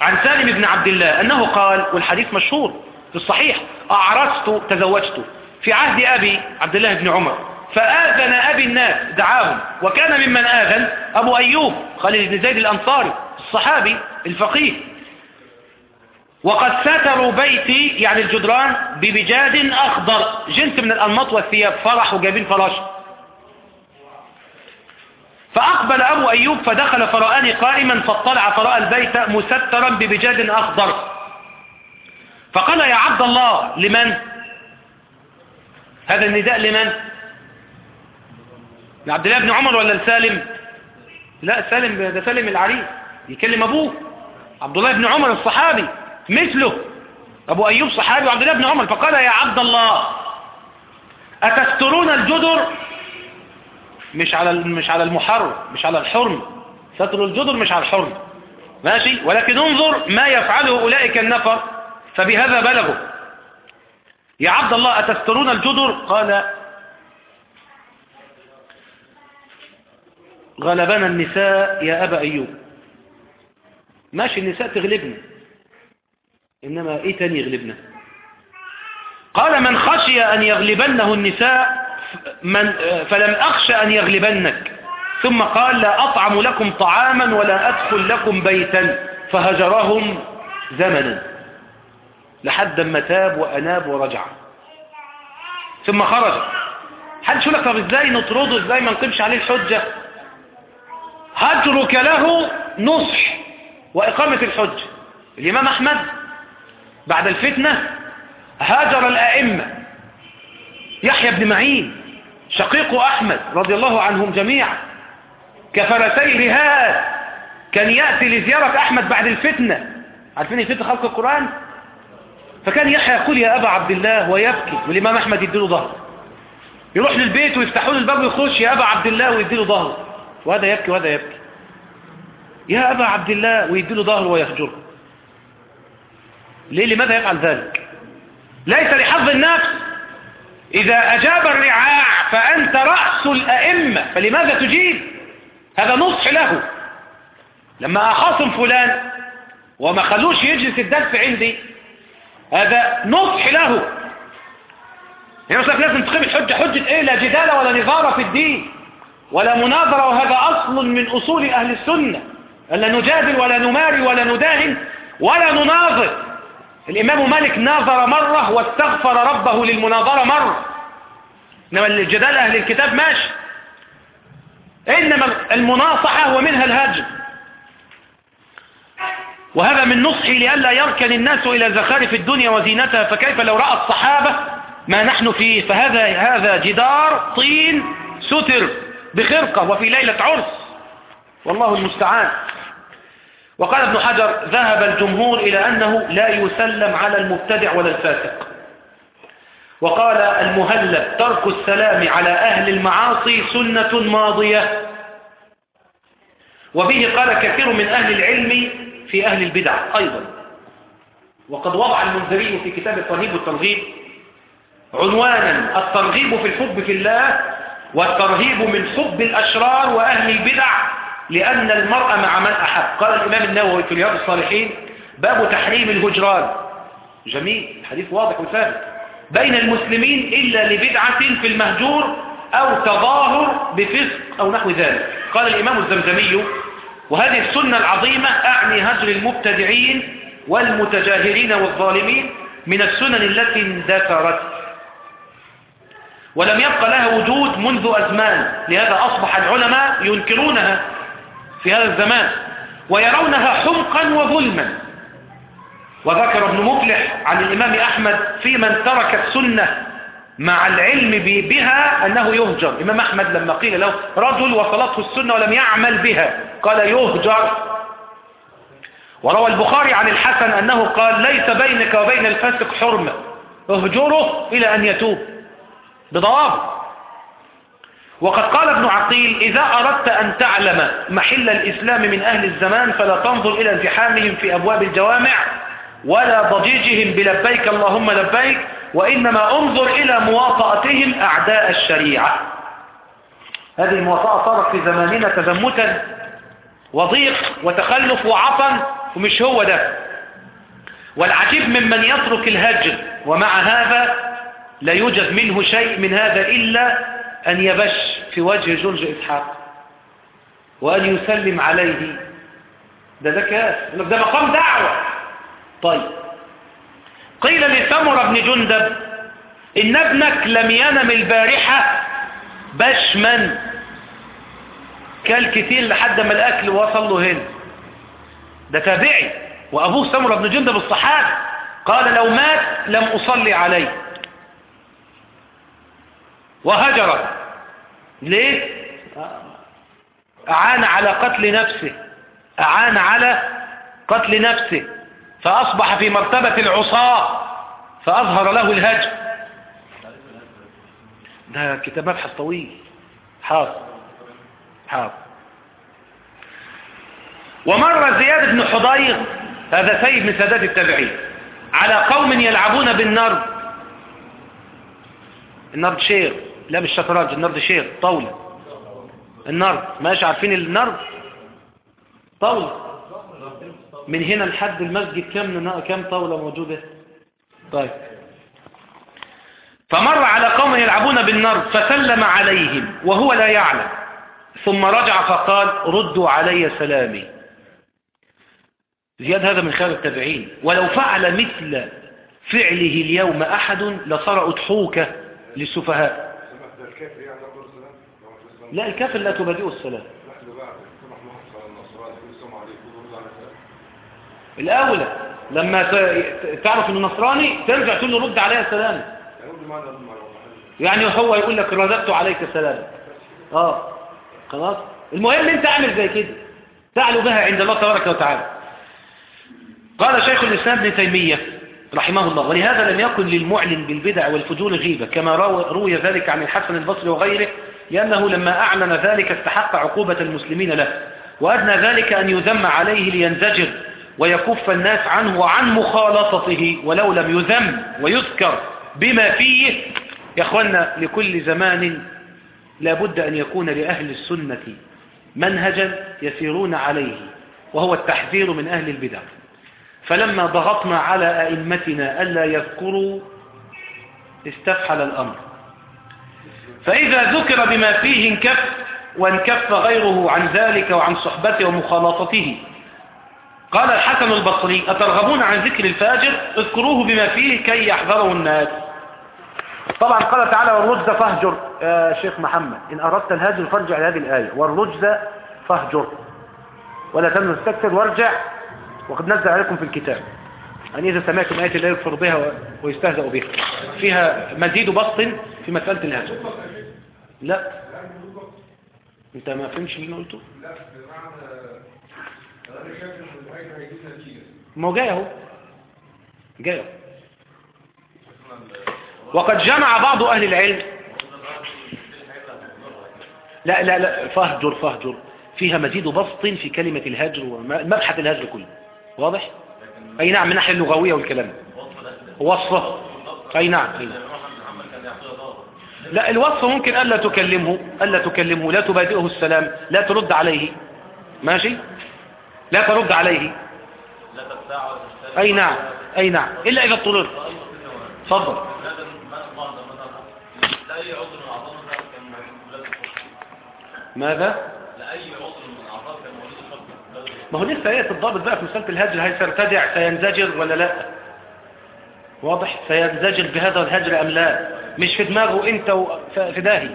عن سالم بن عبد الله أنه قال والحديث مشهور في الصحيح أعرست تزوجت في عهد أبي عبد الله بن عمر فآذن أبي الناس دعاهم وكان ممن آذن أبو أيوب خالد بن زيد الأنصاري الصحابي الفقيه. وقد ستروا بيتي يعني الجدران ببجاد أخضر. جنس من الأنماط والثياب فرح وجايبين فراش. فأقبل أبو أيوب فدخل فرآني قائما فاطلع فرأى البيت مسترا ببجاد أخضر. فقال يا عبد الله لمن؟ هذا النداء لمن؟ لعبد الله بن عمر ولا لسالم؟ لا سالم ده سالم العريس يكلم أبوه. عبد الله بن عمر الصحابي. مثله. أبو أيوب صحابي وعبد الله بن عمر فقال يا عبد الله أتسترون الجدر؟ مش على مش على المحرم مش على الحرم. ستر الجدر مش على الحرم. ماشي؟ ولكن انظر ما يفعله أولئك النفر فبهذا بلغوا. يا عبد الله أتسترون الجدر؟ قال غلبنا النساء يا أبا أيوب. ماشي النساء تغلبنا. إنما إيه تاني يغلبنا قال من خشي أن يغلبنه النساء من فلم أخشى أن يغلبنك. ثم قال لا أطعم لكم طعاما ولا أدخل لكم بيتا. فهجرهم زمنا. لحد ما تاب وأناب ورجع. ثم خرج. حد شو لك طب إزاي نطرده؟ إزاي ما نقيمش عليه الحجة؟ هجرك له نصح وإقامة الحجة الإمام أحمد بعد الفتنة هاجر الأئمة. يحيى بن معين شقيق أحمد رضي الله عنهم جميعا. كفرسي رهاد كان يأتي لزيارة أحمد بعد الفتنة. عارفين الفتنة خلق القرآن؟ فكان يحيى يقول يا أبا عبد الله ويبكي والإمام أحمد يديله ظهر. يروح للبيت ويفتحوا له الباب ويخش يا أبا عبد الله ويديله ظهر. وهذا يبكي وهذا يبكي. يا أبا عبد الله ويديله ظهر ويهجره. ليه؟ لماذا يفعل ذلك؟ ليس لحظ النفس. إذا أجاب الرعاع فأنت رأس الأئمة فلماذا تجيب؟ هذا نصح له. لما أخاصم فلان وما خلوش يجلس الدرس عندي هذا نصح له. يعني مثلا لازم تقيم الحجة. حجة إيه؟ لا جدال ولا نظارة في الدين ولا مناظرة. وهذا أصل من أصول أهل السنة. ألا نجادل ولا نماري ولا نداهن ولا نناظر. الإمام مالك ناظر مرة واستغفر ربه للمناظرة مرة. إنما الجدال أهل الكتاب ماشي. إنما المناصحة ومنها الهجر. وهذا من نصحي لئلا يركن الناس إلى زخارف الدنيا وزينتها فكيف لو رأى الصحابة ما نحن فيه؟ فهذا هذا جدار طين ستر بخرقة وفي ليلة عرس. والله المستعان. وقال ابن حجر ذهب الجمهور إلى أنه لا يسلم على المبتدع ولا الفاسق. وقال المهلب ترك السلام على أهل المعاصي سنة ماضية. وبه قال كثير من أهل العلم في أهل البدع أيضا. وقد وضع المنذري في كتاب الترهيب والترغيب عنوانا الترغيب في الحب في الله والترهيب من حب الأشرار وأهل البدع لأن المرء مع من أحب. قال الإمام النووي في رياض الصالحين باب تحريم الهجران. جميل الحديث واضح وثابت. بين المسلمين إلا لبدعة في المهجور أو تظاهر بفسق أو نحو ذلك. قال الإمام الزمزمي وهذه السنة العظيمة أعني هجر المبتدعين والمتجاهرين والظالمين من السنن التي اندثرت. ولم يبقى لها وجود منذ أزمان لهذا أصبح العلماء ينكرونها. في هذا الزمان ويرونها حمقا وظلما. وذكر ابن مفلح عن الإمام أحمد في من ترك السنة مع العلم بها أنه يهجر. الإمام أحمد لما قيل له رجل وصلته السنة ولم يعمل بها قال يهجر. وروى البخاري عن الحسن أنه قال ليس بينك وبين الفاسق حرمة. اهجره إلى أن يتوب. بضوابط. وقد قال ابن عقيل إذا أردت أن تعلم محل الإسلام من أهل الزمان فلا تنظر إلى ازدحامهم في أبواب الجوامع ولا ضجيجهم بلبيك اللهم لبيك وإنما انظر إلى مواطأتهم أعداء الشريعة. هذه المواطأة صارت في زماننا تزمتا وضيق وتخلف وعطا ومش هو ده. والعجيب ممن يترك الهجر ومع هذا لا يوجد منه شيء من هذا إلا أن يبش في وجه جورج إسحاق وأن يسلم عليه. ده كاس ده مقام دعوة. طيب. قيل لسمر بن جندب إن ابنك لم ينم البارحة بشما. كل كتير لحد ما الأكل وصل له هنا. ده تابعي. وأبوه سمر بن جندب الصحابي قال لو مات لم أصلي عليه. وهجر ليه؟ أعان على قتل نفسه. أعان على قتل نفسه. فأصبح في مرتبة العصاة. فأظهر له الهجر. ده كتاب مبحث طويل. حاضر. حاضر. ومر زياد بن حضير هذا سيد من سادات التابعين على قوم يلعبون بالنرد. النرد شير. لا مش شطرنج النرد شير طاولة. النرد ماشي عارفين النرد؟ طاولة. من هنا لحد المسجد كم كم طاولة موجودة؟ طيب. فمر على قوم يلعبون بالنرد فسلم عليهم وهو لا يعلم. ثم رجع فقال ردوا علي سلامي. زياد هذا من خير التابعين. ولو فعل مثل فعله اليوم أحد لصار أضحوكة للسفهاء. الكافر يعني السلام؟ لا الكافر لا تبادئه السلام. نحن بعد سمح محمد على النصراني كل سمع عليكم ورد على السلام الأولى لما تعرف أنه نصراني ترجع تقول له رد عليها السلام يعني يعني هو يقول لك رددت عليك سلام. آه خلاص؟ المهم أنت اعمل زي كده. تعلو بها عند الله تبارك وتعالى. قال شيخ الإسلام ابن تيمية رحمه الله. ولهذا لم يكن للمعلن بالبدع والفجور غيبة كما روي ذلك عن الحسن البصري وغيره لأنه لما أعلن ذلك استحق عقوبة المسلمين له. وأدنى ذلك أن يذم عليه لينزجر ويكف الناس عنه وعن مخالطته ولو لم يذم ويذكر بما فيه. يا أخوانا لكل زمان لابد أن يكون لأهل السنة منهجا يسيرون عليه وهو التحذير من أهل البدع. فلما ضغطنا على أئمتنا ألا يذكروا استفحل الأمر. فإذا ذكر بما فيه انكف وانكف غيره عن ذلك وعن صحبته ومخالطته. قال الحسن البصري أترغبون عن ذكر الفاجر؟ اذكروه بما فيه كي يحذره الناس. طبعا قال تعالى والرجز فاهجر. يا شيخ محمد إن أردت الهاجر فارجع لهذه الآية. والرجز فاهجر. ولا تمنوا تستكثر وارجع وقد نزل عليكم في الكتاب. يعني إذا سمعتم آية لا يكفر بها ويستهزأ بها. فيها مزيد بسط في مسألة الهجر لا. أنت ما فهمش اللي قلته؟ لا ما هو جاي أهو. جاي أهو. وقد جمع بعض أهل العلم. لا لا لا. فاهجر فاهجر. فيها مزيد بسط في كلمة الهجر ومبحث الهجر كله. واضح؟ أي نعم من ناحية اللغوية والكلام. وصفه أي نعم أي نعم. لا الوصف ممكن ألا تكلمه ألا تكلمه. لا تبادئه السلام لا ترد عليه. ماشي؟ لا ترد عليه. أي نعم أي نعم. إلا إذا اضطررت. تفضل. لأي عضو من أعضاء الناس كان موجود في بلاد الكفر ماذا؟ لأي عضو من أعضاء كان موجود في بلاد الكفر ما هو لسه هي تتضابط بقى في مسألة الهجر هل سيرتدع سينزجر ولا لا؟ واضح؟ سينزجر بهذا الهجر أم لا؟ مش في دماغه أنت في داهية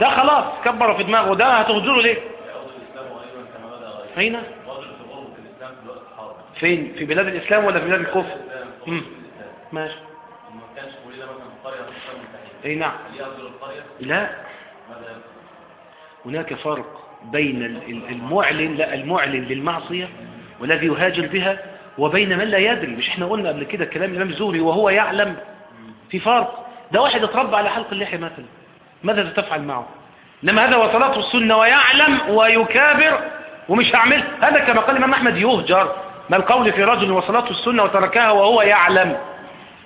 ده خلاص كبره في دماغه ده هتهجره ليه؟ أين؟ فين؟ في بلاد الإسلام ولا في بلاد الكفر. ماشي. أي نعم. لا. هناك فرق. بين ال- ال- المعلن لا المعلن للمعصية والذي يهاجر بها وبين من لا يدري. مش إحنا قلنا قبل كده كلام الإمام الزهري وهو يعلم في فرق. ده واحد اتربى على حلق اللحية مثلا. ماذا تفعل معه؟ إنما هذا وصلاته السنة ويعلم ويكابر ومش هعمل. هذا كما قال الإمام أحمد يهجر. ما القول في رجل وصلاته السنة وتركها وهو يعلم.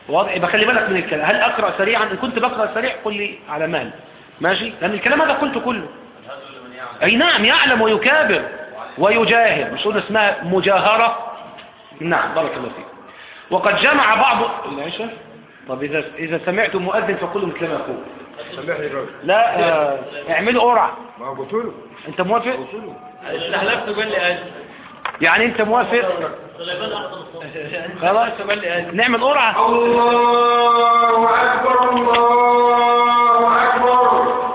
واضح؟ يبقى خلي بالك من الكلام. هل أقرأ سريعا؟ إن كنت بقرأ سريع قل لي على مال ماشي؟ لأن الكلام هذا قلت كله. أي نعم يعلم ويكابر ويجاهر مش قلنا اسمها مجاهرة. نعم بارك الله فيك. وقد جمع بعض العشاء طب إذا إذا سمعتم مؤذن فقولوا مثل ما يقول. سامحني الراجل لا آه، اعملوا قرعة. ما قلت له أنت موافق؟ قلت له استحلفت قال لي أجل يعني أنت موافق؟ خلاص نعمل قرعة. الله أكبر الله أكبر الله أكبر الله أكبر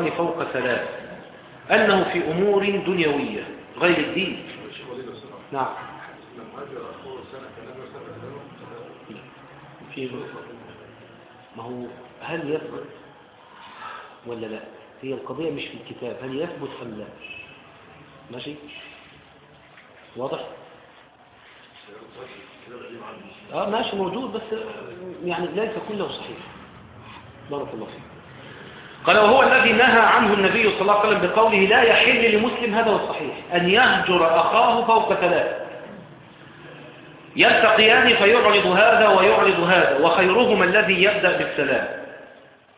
الهجران فوق ثلاث أنه في أمور دنيوية غير الدين. نعم. في ما هو هل يثبت ولا لا؟ هي القضية مش في الكتاب هل يثبت أم لا؟ ماشي؟ واضح؟ آه ماشي موجود بس يعني ليس كله صحيح. بارك الله فيك. قال وهو الذي نهى عنه النبي صلى الله عليه وسلم بقوله لا يحل لمسلم هذا الصحيح أن يهجر أخاه فوق ثلاث. يلتقيان فيعرض هذا ويعرض هذا وخيرهما الذي يبدأ بالسلام.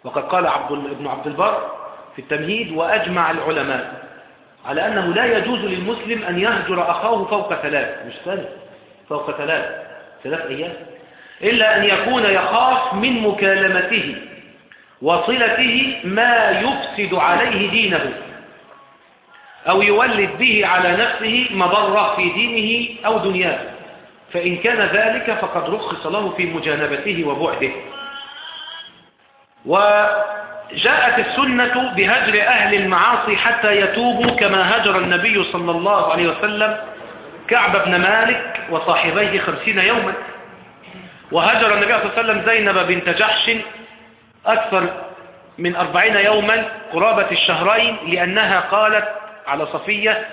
وقد قال عبد ابن عبد البر في التمهيد وأجمع العلماء على أنه لا يجوز للمسلم أن يهجر أخاه فوق ثلاث. مش ثلاث فوق ثلاث. ثلاث أيام. إلا أن يكون يخاف من مكالمته. وصلته ما يفسد عليه دينه أو يولد به على نفسه مضرة في دينه أو دنياه. فإن كان ذلك فقد رخص له في مجانبته وبعده. وجاءت السنة بهجر أهل المعاصي حتى يتوبوا كما هجر النبي صلى الله عليه وسلم كعب بن مالك وصاحبيه خمسين يوما. وهجر النبي صلى الله عليه وسلم زينب بنت جحش أكثر من أربعين يوما قرابة الشهرين لأنها قالت على صفية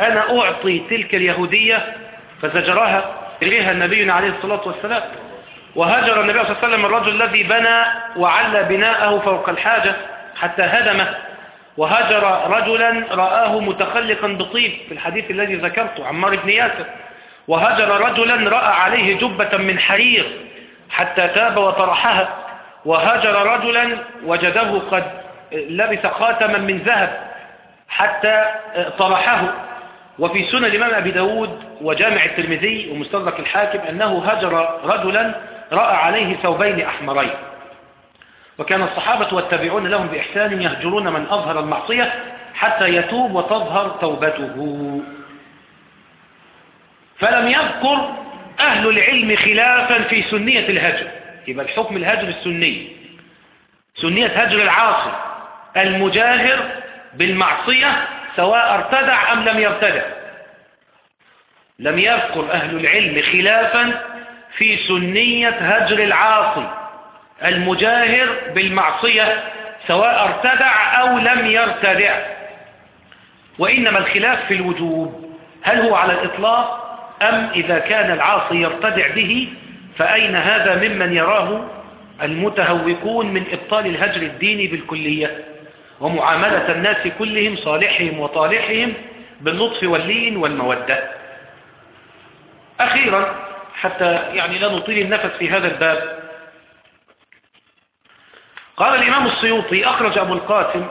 أنا أعطي تلك اليهودية فزجرها إليها النبي عليه الصلاة والسلام. وهجر النبي صلى الله عليه وسلم الرجل الذي بنى وعلى بناءه فوق الحاجة حتى هدمه. وهجر رجلا رآه متخلقا بطيب في الحديث الذي ذكرته عمار بن ياسر. وهجر رجلا رأى عليه جبة من حرير حتى تاب وطرحها. وهجر رجلا وجده قد لبس خاتما من ذهب حتى طرحه. وفي سنن الإمام أبي داود وجامع الترمذي ومستدرك الحاكم أنه هجر رجلا رأى عليه ثوبين أحمرين. وكان الصحابة والتابعون لهم بإحسان يهجرون من أظهر المعصية حتى يتوب وتظهر توبته. فلم يذكر أهل العلم خلافا في سنية الهجر. يبقى الحكم الهجر السني. سنية هجر العاصي. المجاهر بالمعصية سواء ارتدع أم لم يرتدع. لم يذكر أهل العلم خلافا في سنية هجر العاصي. المجاهر بالمعصية سواء ارتدع أو لم يرتدع. وإنما الخلاف في الوجوب. هل هو على الإطلاق أم إذا كان العاصي يرتدع به فأين هذا ممن يراه المتهوكون من إبطال الهجر الديني بالكلية؟ ومعاملة الناس كلهم صالحهم وطالحهم باللطف واللين والمودة. أخيرا حتى يعني لا نطيل النفس في هذا الباب. قال الإمام السيوطي أخرج أبو القاسم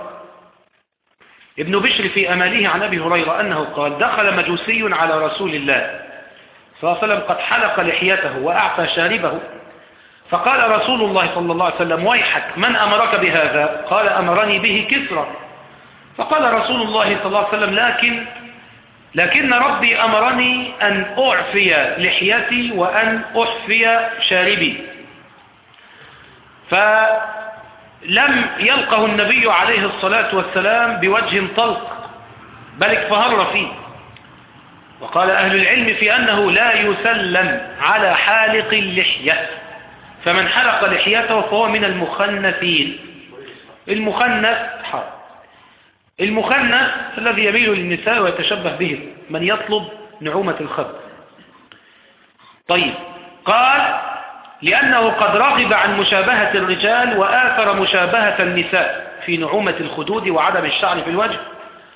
ابن بشر في أماله عن أبي هريرة أنه قال دخل مجوسي على رسول الله صلى الله عليه وسلم قد حلق لحيته وأعفى شاربه. فقال رسول الله صلى الله عليه وسلم ويحك من أمرك بهذا؟ قال أمرني به كسرى. فقال رسول الله صلى الله عليه وسلم لكن لكن ربي أمرني أن أعفي لحيتي وأن أحفي شاربي. فلم يلقه النبي عليه الصلاة والسلام بوجه طلق بل اكفهر فيه. وقال أهل العلم في أنه لا يسلم على حالق اللحية. فمن حلق لحيته فهو من المخنثين. المخنث المخنث الذي يميل للنساء ويتشبه بهم من يطلب نعومة الخد طيب قال لأنه قد رغب عن مشابهة الرجال وآثر مشابهة النساء في نعومة الخدود وعدم الشعر في الوجه.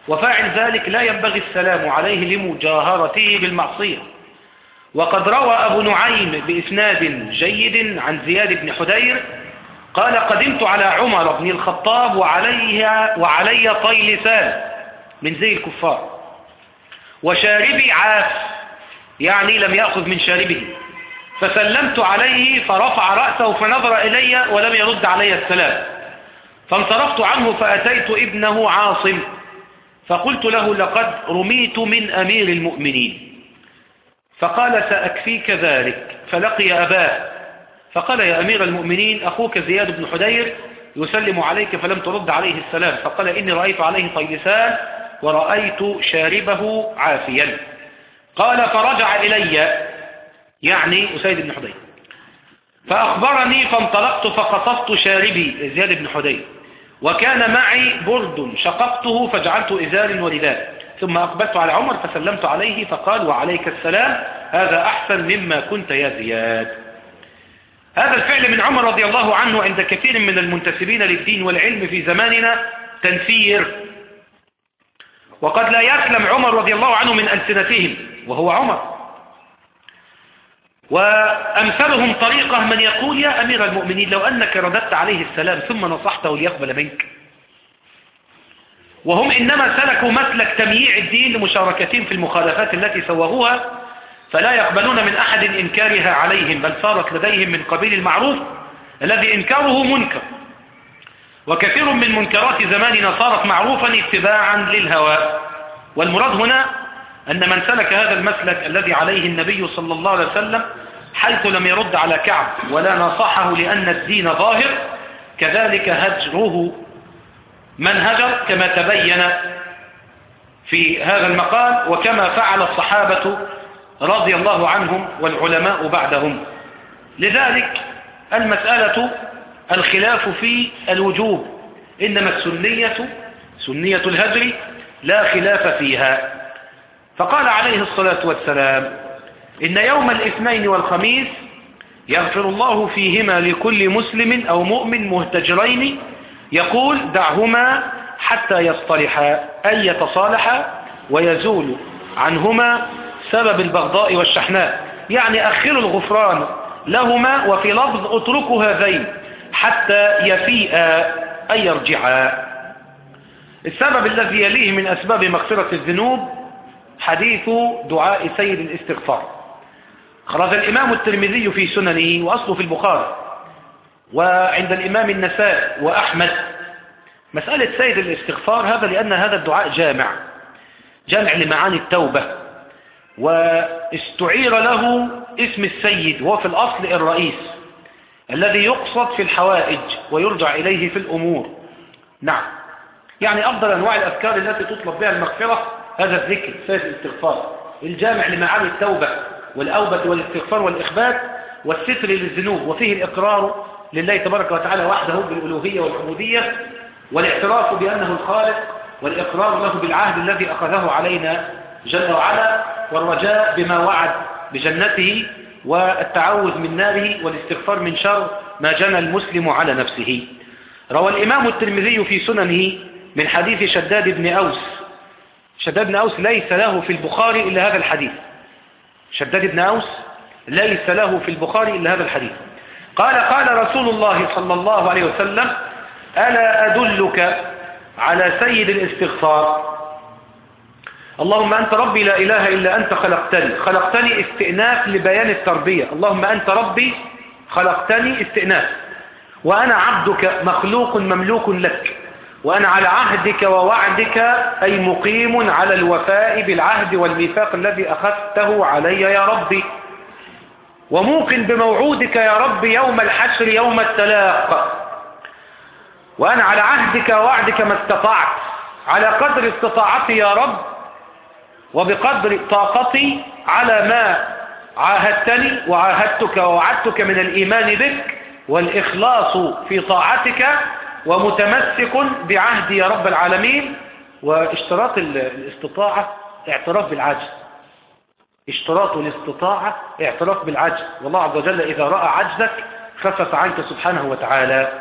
وفاعل ذلك لا ينبغي السلام عليه لمجاهرته بالمعصية. وقد روى أبو نعيم بإسناد جيد عن زياد بن حدير قال قدمت على عمر بن الخطاب وعلي, وعلي طيلسان من زي الكفار. وشاربي عاف يعني لم يأخذ من شاربه. فسلمت عليه فرفع رأسه فنظر إلي ولم يرد علي السلام. فانصرفت عنه فأتيت ابنه عاصم. فقلت له لقد رميت من أمير المؤمنين. فقال سأكفيك ذلك. فلقي أباه. فقال يا أمير المؤمنين أخوك زياد بن حدير يسلم عليك فلم ترد عليه السلام. فقال إني رأيت عليه طيلسان ورأيت شاربه عافيا. قال فرجع إلي. يعني أسيد بن حدير. فأخبرني فانطلقت فقصفت شاربي زياد بن حدير. وكان معي برد شققته فجعلت إزار ورداء. ثم أقبلت على عمر فسلمت عليه فقال وعليك السلام هذا أحسن مما كنت يا زياد. هذا الفعل من عمر رضي الله عنه عند كثير من المنتسبين للدين والعلم في زماننا تنفير. وقد لا يسلم عمر رضي الله عنه من ألسنتهم وهو عمر. وأمثلهم طريقة من يقول يا أمير المؤمنين لو أنك رددت عليه السلام ثم نصحته ليقبل منك. وهم إنما سلكوا مسلك تمييع الدين لمشاركتهم في المخالفات التي سوغوها فلا يقبلون من أحد إنكارها عليهم بل صارت لديهم من قبيل المعروف الذي إنكاره منكر. وكثير من منكرات زماننا صارت معروفا اتباعا للهوى. والمراد هنا أن من سلك هذا المسلك الذي عليه النبي صلى الله عليه وسلم حيث لم يرد على كعب ولا نصحه لأن الدين ظاهر كذلك هجره من هجر كما تبين في هذا المقال وكما فعل الصحابة رضي الله عنهم والعلماء بعدهم. لذلك المسألة الخلاف في الوجوب إنما السنية سنية الهجر لا خلاف فيها. فقال عليه الصلاة والسلام إن يوم الاثنين والخميس يغفر الله فيهما لكل مسلم أو مؤمن مهتجرين يقول دعهما حتى يصطلحا أي يتصالحا ويزول عنهما سبب البغضاء والشحناء. يعني أخروا الغفران لهما وفي لفظ اتركوا هذين حتى يفيئا أي يرجعا. السبب الذي يليه من أسباب مغفرة الذنوب حديث دعاء سيد الاستغفار. خرج الإمام الترمذي في سننه وأصله في البخاري وعند الإمام النساء وأحمد. مسألة سيد الاستغفار هذا لأن هذا الدعاء جامع جامع لمعاني التوبة واستعير له اسم السيد وهو في الأصل الرئيس الذي يقصد في الحوائج ويرجع إليه في الأمور. نعم. يعني أفضل أنواع الأذكار التي تطلب بها المغفرة هذا الذكر سيد الاستغفار. الجامع لمعاني التوبة والأوبة والاستغفار والإخبات والستر للذنوب وفيه الإقرار لله تبارك وتعالى وحده بالألوهية والعبودية والاعتراف بأنه الخالق والإقرار له بالعهد الذي أخذه علينا جل وعلا والرجاء بما وعد بجنته والتعوذ من ناره والاستغفار من شر ما جنى المسلم على نفسه. روى الإمام الترمذي في سننه من حديث شداد بن أوس شداد بن أوس ليس له في البخاري إلا هذا الحديث. شداد بن أوس ليس له في البخاري إلا هذا الحديث. قال قال رسول الله صلى الله عليه وسلم ألا أدلك على سيد الاستغفار؟ اللهم أنت ربي لا إله إلا أنت خلقتني. خلقتني استئناف لبيان التربية. اللهم أنت ربي خلقتني استئناف. وأنا عبدك مخلوق مملوك لك. وأنا على عهدك ووعدك أي مقيم على الوفاء بالعهد والميثاق الذي أخذته علي يا ربي. وموقن بموعودك يا رب يوم الحشر يوم التلاق. وأنا على عهدك ووعدك ما استطعت على قدر استطاعتي يا رب وبقدر طاقتي على ما عاهدتني وعاهدتك ووعدتك من الإيمان بك والإخلاص في طاعتك ومتمسك بعهدي يا رب العالمين واشتراط الاستطاعة اعتراف بالعجز. اشتراط الاستطاعة اعتراف بالعجز. والله عز وجل إذا رأى عجزك خفف عنك سبحانه وتعالى.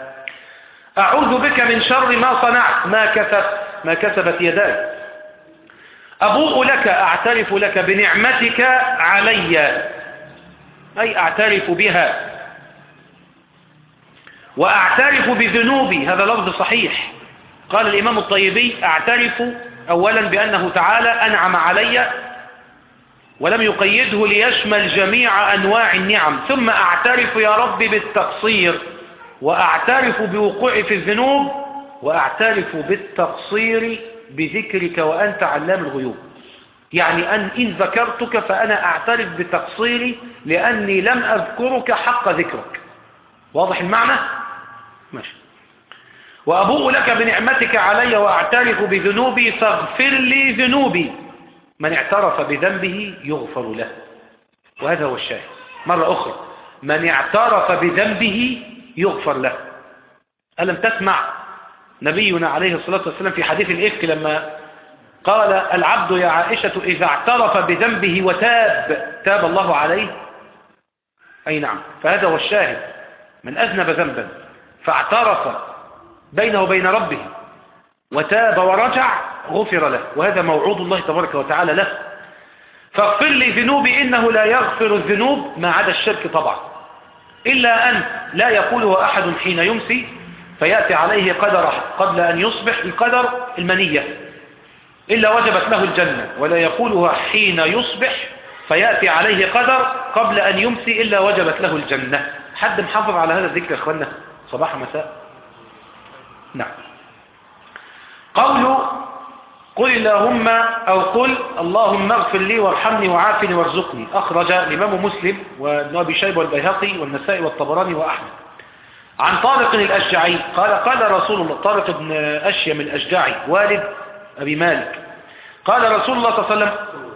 أعوذ بك من شر ما صنعت. ما كسب ما كسبت يداي. أبوء لك أعترف لك بنعمتك علي. أي أعترف بها. وأعترف بذنوبي. هذا لفظ صحيح. قال الإمام الطيبي أعترف أولا بأنه تعالى أنعم علي ولم يقيده ليشمل جميع أنواع النعم. ثم أعترف يا رب بالتقصير وأعترف بوقوعي في الذنوب وأعترف بالتقصير بذكرك وأنت علام الغيوب. يعني أن إن ذكرتك فأنا أعترف بتقصيري لأني لم أذكرك حق ذكرك. واضح المعنى؟ ماشي. وأبوء لك بنعمتك علي وأعترف بذنوبي فاغفر لي ذنوبي. من اعترف بذنبه يغفر له. وهذا هو الشاهد. مرة أخرى. من اعترف بذنبه يغفر له. ألم تسمع نبينا عليه الصلاة والسلام في حديث الإفك لما قال العبد يا عائشة إذا اعترف بذنبه وتاب تاب الله عليه؟ أي نعم. فهذا هو الشاهد. من أذنب ذنبا. فاعترف بينه وبين ربه وتاب ورجع غفر له. وهذا موعود الله تبارك وتعالى له. فاغفر لي ذنوبي إنه لا يغفر الذنوب ما عدا الشرك طبعا. إلا أن لا يقوله أحد حين يمسي فيأتي عليه قدره قبل أن يصبح القدر المنية. إلا وجبت له الجنة ولا يقولها حين يصبح فيأتي عليه قدر قبل أن يمسي إلا وجبت له الجنة. حد محافظ على هذا الذكر يا أخوانا صباح مساء. نعم. قول قل اللهم أو قل اللهم اغفر لي وارحمني وعافني وارزقني. أخرج الإمام مسلم وابن أبي شيبة والبيهقي والنسائي والطبراني وأحمد. عن طارق الأشجعي قال قال رسول الله طارق بن أشيم الأشجعي والد أبي مالك. قال رسول الله صلى الله عليه وسلم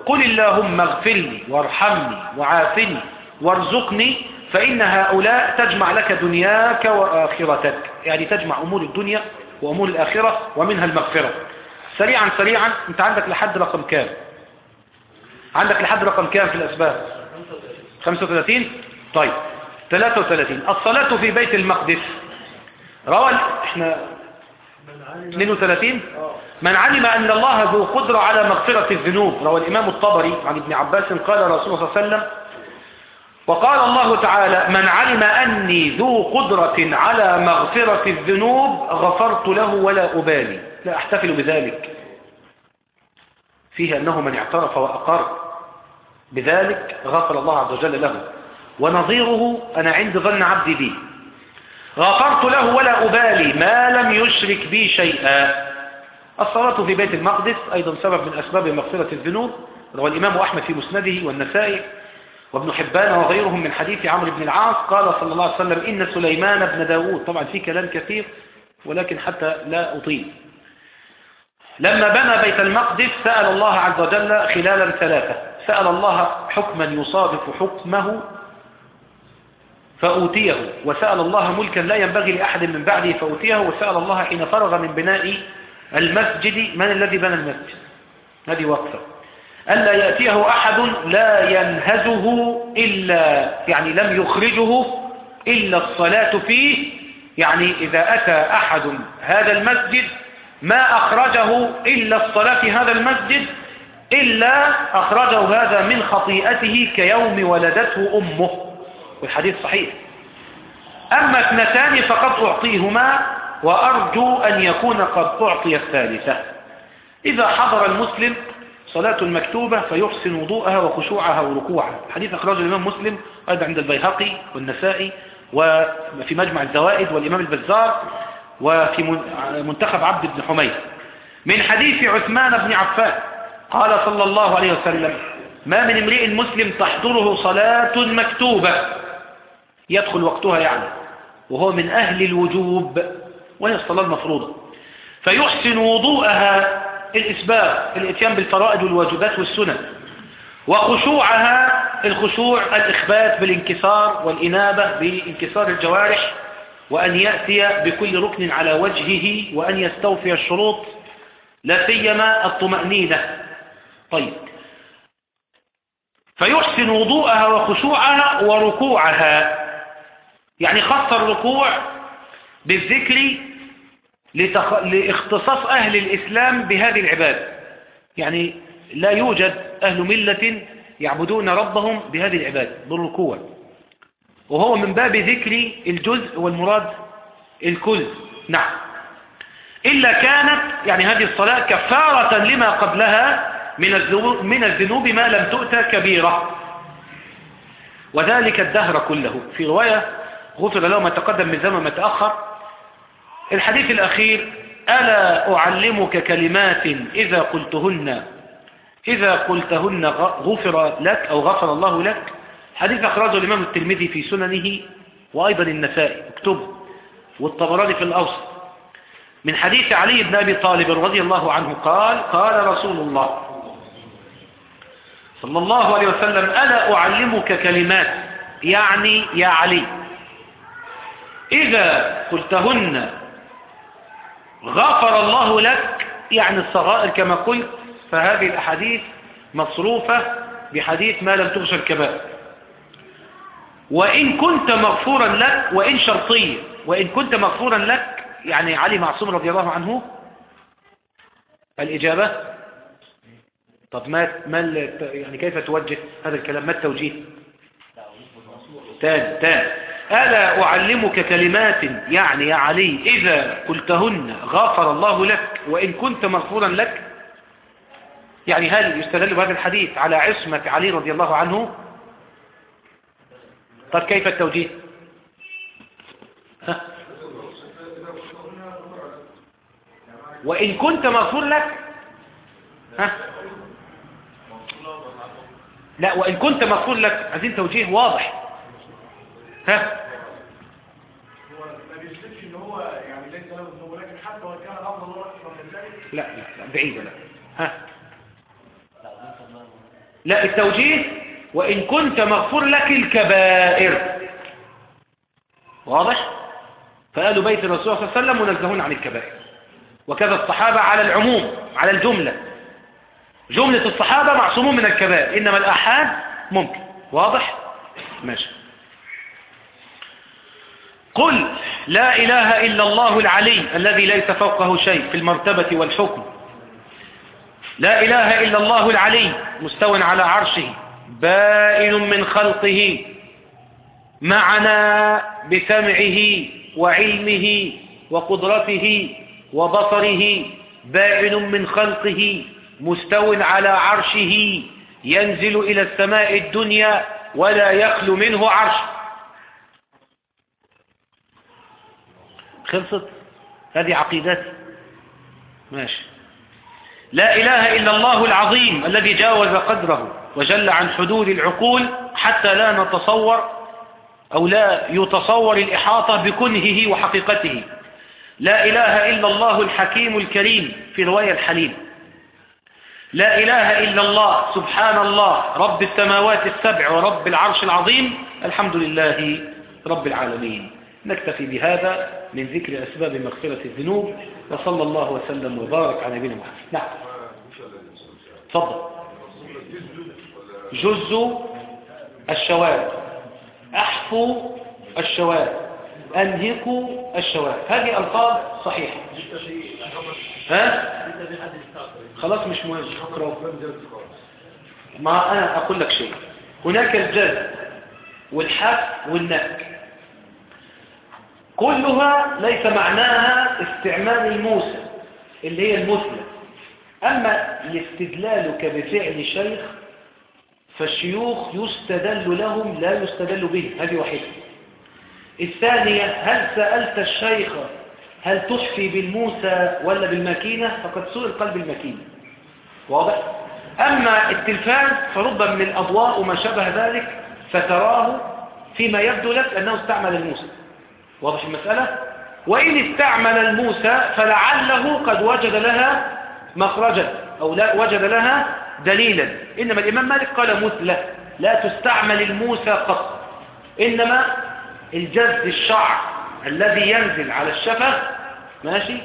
قل اللهم اغفر لي وارحمني وعافني وارزقني فإن هؤلاء تجمع لك دنياك وآخرتك. يعني تجمع أمور الدنيا وأمور الآخرة ومنها المغفرة. سريعا سريعا. أنت عندك لحد رقم كام؟ عندك لحد رقم كام في الأسباب؟ 35 طيب 33 الصلاة في بيت المقدس. روى إحنا 32 من علم أن الله ذو قدرة على مغفرة الذنوب. روى الإمام الطبري عن ابن عباس قال رسول الله صلى الله عليه وسلم وقال الله تعالى من علم أني ذو قدرة على مغفرة الذنوب غفرت له ولا أبالي. لا أحتفل بذلك. فيه أنه من اعترف وأقر بذلك غفر الله عز وجل له. ونظيره أنا عند ظن عبدي بي. غفرت له ولا أبالي ما لم يشرك بي شيئا. الصلاة في بيت المقدس أيضا سبب من أسباب مغفرة الذنوب. روى الإمام أحمد في مسنده والنسائي. وابن حبان وغيرهم من حديث عمرو بن العاص قال صلى الله عليه وسلم إن سليمان بن داود طبعا في كلام كثير ولكن حتى لا أطيل. لما بنى بيت المقدس سأل الله عز وجل خلالا ثلاثة. سأل الله حكما يصادف حكمه فأوتيه وسأل الله ملكا لا ينبغي لأحد من بعده فأوتيه وسأل الله حين فرغ من بناء المسجد. من الذي بنى المسجد؟ هذه وقفة. ألا يأتيه أحد لا ينهزه إلا يعني لم يخرجه إلا الصلاة فيه. يعني إذا أتى أحد هذا المسجد ما أخرجه إلا الصلاة في هذا المسجد إلا أخرجه هذا من خطيئته كيوم ولدته أمه. والحديث صحيح. أما اثنتان فقد أعطيهما وأرجو أن يكون قد أعطي الثالثة. إذا حضر المسلم صلاة مكتوبة فيحسن وضوءها وخشوعها وركوعها. حديث أخرجه الإمام مسلم أيضا عند البيهقي والنسائي وفي مجمع الزوائد والإمام البزار وفي منتخب عبد بن حميد. من حديث عثمان بن عفان قال صلى الله عليه وسلم ما من امرئ مسلم تحضره صلاة مكتوبة يدخل وقتها يعني وهو من أهل الوجوب وهي الصلاة المفروضة. فيحسن وضوءها الإسباب الإتيان بالفرائض والواجبات والسنن. وخشوعها الخشوع الإخبات بالانكسار والإنابة بانكسار الجوارح وأن يأتي بكل ركن على وجهه وأن يستوفي الشروط لا سيما الطمأنينة. طيب. فيحسن وضوءها وخشوعها وركوعها. يعني خص الركوع بالذكر لتخ... لاختصاص أهل الإسلام بهذه العبادة يعني لا يوجد أهل ملة يعبدون ربهم بهذه العبادة بالركوع وهو من باب ذكر الجزء والمراد الكل. نعم. إلا كانت يعني هذه الصلاة كفارة لما قبلها من الذنوب, من الذنوب ما لم تؤتى كبيرة. وذلك الدهر كله. في رواية غفر له ما تقدم من زمن ما تأخر. الحديث الأخير ألا أعلمك كلمات إذا قلتهن؟ إذا قلتهن غفر لك أو غفر الله لك؟ حديث أخرجه الإمام الترمذي في سننه وأيضا النسائي اكتبه. والطبراني في الأوسط. من حديث علي بن أبي طالب رضي الله عنه قال قال رسول الله صلى الله عليه وسلم ألا أعلمك كلمات؟ يعني يا علي. إذا قلتهن غفر الله لك يعني الصغائر كما قلت فهذه الأحاديث مصروفة بحديث ما لم تغشى الكبائر. وإن كنت مغفورا لك وإن شرطية وإن كنت مغفورا لك يعني علي معصوم رضي الله عنه الإجابة طب ما ما يعني كيف توجه هذا الكلام؟ ما التوجيه؟ تاني تاني. ألا أعلمك كلمات يعني يا علي إذا قلتهن غفر الله لك وإن كنت مغفورا لك؟ يعني هل يستدل بهذا الحديث على عصمة علي رضي الله عنه؟ طب كيف التوجيه؟ ها؟ وإن كنت مغفور لك؟ ها؟ لا وإن كنت مغفور لك عايزين توجيه واضح. ها؟ هو ما بيثبتش إن هو يعني لا لا, لا بعيدة لا ها؟ لا التوجيه وإن كنت مغفور لك الكبائر. واضح؟ فقالوا بيت الرسول صلى الله عليه وسلم منزهون عن الكبائر. وكذا الصحابة على العموم على الجملة. جملة الصحابة معصومون من الكبائر. إنما الأحاد ممكن. واضح؟ ماشي. قل لا إله إلا الله العلي الذي ليس فوقه شيء في المرتبة والحكم. لا إله إلا الله العلي مستو على عرشه بائن من خلقه معنا بسمعه وعلمه وقدرته وبصره بائن من خلقه مستو على عرشه ينزل إلى السماء الدنيا ولا يخلو منه عرش. خلصت؟ هذه عقيدتي. ماشي. لا إله إلا الله العظيم الذي جاوز قدره وجل عن حدود العقول حتى لا نتصور أو لا يتصور الإحاطة بكنهه وحقيقته. لا إله إلا الله الحكيم الكريم في رواية الحليم لا إله إلا الله سبحان الله رب السماوات السبع ورب العرش العظيم الحمد لله رب العالمين. نكتفي بهذا. من ذكر أسباب مغفرة الذنوب وصلى الله وسلم وبارك على نبينا محمد. نعم. تفضل. جز الشوارع أحفو الشوارع أنهكوا الشوارع هذه ألفاظ صحيحة. ها؟ خلاص مش مهم. اقرأ ما أنا أقول لك شيء. هناك الجز والحف والنك كلها ليس معناها استعمال الموسى اللي هي المثلى. أما الاستدلالك بفعل شيخ فالشيوخ يستدل لهم لا يستدل به. هذه واحدة. الثانية هل سألت الشيخ هل تحفي بالموسى ولا بالماكينة؟ فقد سئل قلب الماكينة. واضح؟ أما التلفاز فربما من الأضواء وما شابه ذلك فتراه فيما يبدو لك أنه استعمل الموسى. واضح المسألة؟ وإن استعمل الموسى فلعله قد وجد لها مخرجا أو لا وجد لها دليلا. إنما الإمام مالك قال مثلة لا تستعمل الموسى قط إنما الجز الشعر الذي ينزل على الشفة. ماشي؟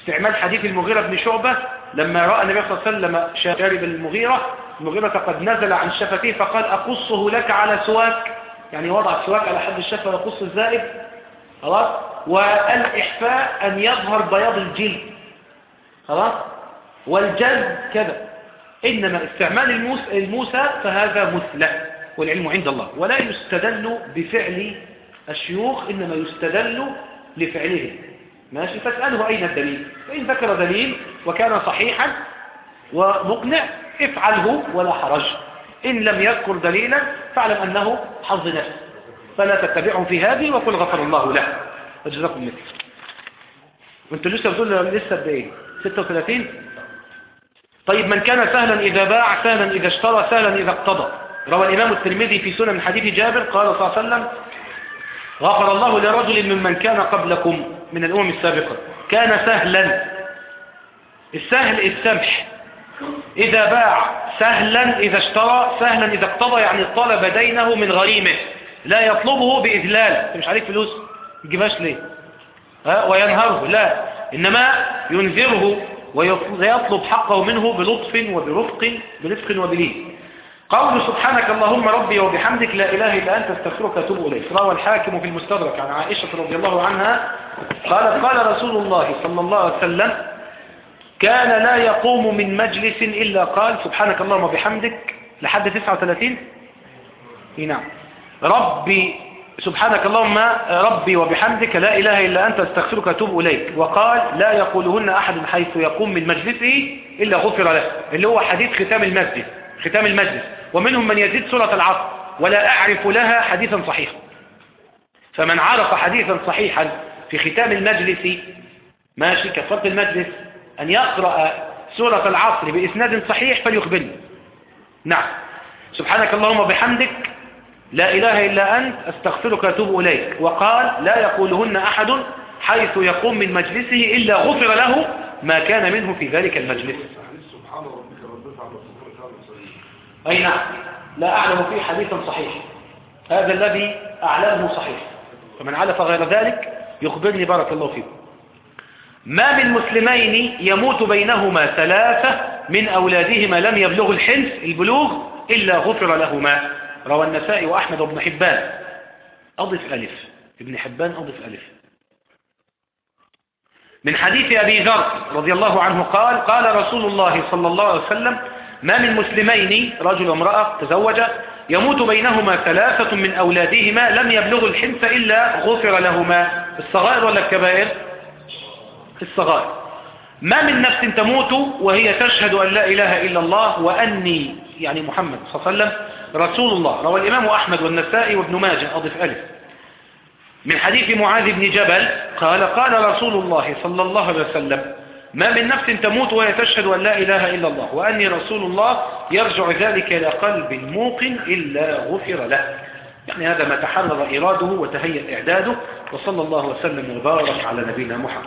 استعمال حديث المغيرة بن شعبة لما رأى النبي صلى الله عليه وسلم شارب المغيرة المغيرة قد نزل عن شفتيه فقال أقصه لك على سواك. يعني وضع السواك على حد الشفة ويقص الزائد؟ خلاص؟ والإحفاء أن يظهر بياض الجلد. خلاص؟ والجلد كذا. إنما استعمال الموسى, الموسى فهذا مثلى والعلم عند الله. ولا يستدل بفعل الشيوخ إنما يستدل لفعله. ماشي؟ فاسأله أين الدليل؟ فإن ذكر دليل وكان صحيحا ومقنع افعله ولا حرج. إن لم يذكر دليلا فاعلم أنه حظ نفس فلا تتبعهم في هذه وقل غفر الله له. وجزاكم مثل وانتوا لسه بتقول لسه بايه 36 طيب من كان سهلا إذا باع سهلا إذا اشترى سهلا إذا اقتضى. روى الإمام الترمذي في سنن حديث جابر قال صلى الله عليه وسلم غفر الله لرجل ممن كان قبلكم من الأمم السابقة. كان سهلا. السهل السمح إذا باع سهلا إذا اشترى سهلا إذا اقتضى يعني طلب دينه من غريمه. لا يطلبه بإذلال. انت مش عليك فلوس تجيبهاش ليه؟ ها؟ وينهره. لا. إنما ينذره ويطلب حقه منه بلطف وبرفق برفق وبلين قول سبحانك اللهم ربي وبحمدك لا إله إلا أنت أستغفرك وأتوب إليك. روى الحاكم في المستدرك عن عائشة رضي الله عنها. قالت قال رسول الله صلى الله عليه وسلم كان لا يقوم من مجلس إلا قال سبحانك اللهم وبحمدك لحد 39 إيه نعم. ربي سبحانك اللهم ربي وبحمدك لا إله إلا أنت أستغفرك وأتوب إليك. وقال لا يقولهن أحد حيث يقوم من مجلسه إلا غفر له. اللي هو حديث ختام المسجد ختام المجلس. ومنهم من يزيد سورة العصر ولا أعرف لها حديثا صحيحا. فمن عرف حديثا صحيحا في ختام المجلس ماشي كفرت المجلس أن يقرأ سورة العصر بإسناد صحيح فليخبرني نعم. سبحانك اللهم وبحمدك لا إله إلا أنت أستغفرك وأتوب إليك. وقال لا يقولهن أحد حيث يقوم من مجلسه إلا غفر له ما كان منه في ذلك المجلس. أي نعم. لا أعلم فيه حديثا صحيح. هذا الذي أعلمه صحيح. فمن علف غير ذلك يخبرني بارك الله فيكم. ما من مسلمين يموت بينهما ثلاثة من أولادهما لم يبلغوا الحنس البلوغ إلا غفر لهما. روى النسائي وأحمد وابن حبان. أضف ألف. ابن حبان أضف ألف. من حديث أبي ذر رضي الله عنه قال قال رسول الله صلى الله عليه وسلم ما من مسلمين رجل وامرأة تزوجا يموت بينهما ثلاثة من أولادهما لم يبلغوا الحنس إلا غفر لهما. الصغائر ولا الكبائر؟ الصغائر. ما من نفس تموت وهي تشهد أن لا إله إلا الله وأني يعني محمد صلى الله عليه وسلم رسول الله روى الإمام أحمد والنسائي وابن ماجه. أضف ألف. من حديث معاذ بن جبل قال قال رسول الله صلى الله عليه وسلم ما من نفس تموت وهي تشهد أن لا إله إلا الله وأني رسول الله يرجع ذلك إلى قلب موقن إلا غفر له. يعني هذا ما تحرر إراده وتهيأ إعداده وصلى الله وسلم وبارك على نبينا محمد.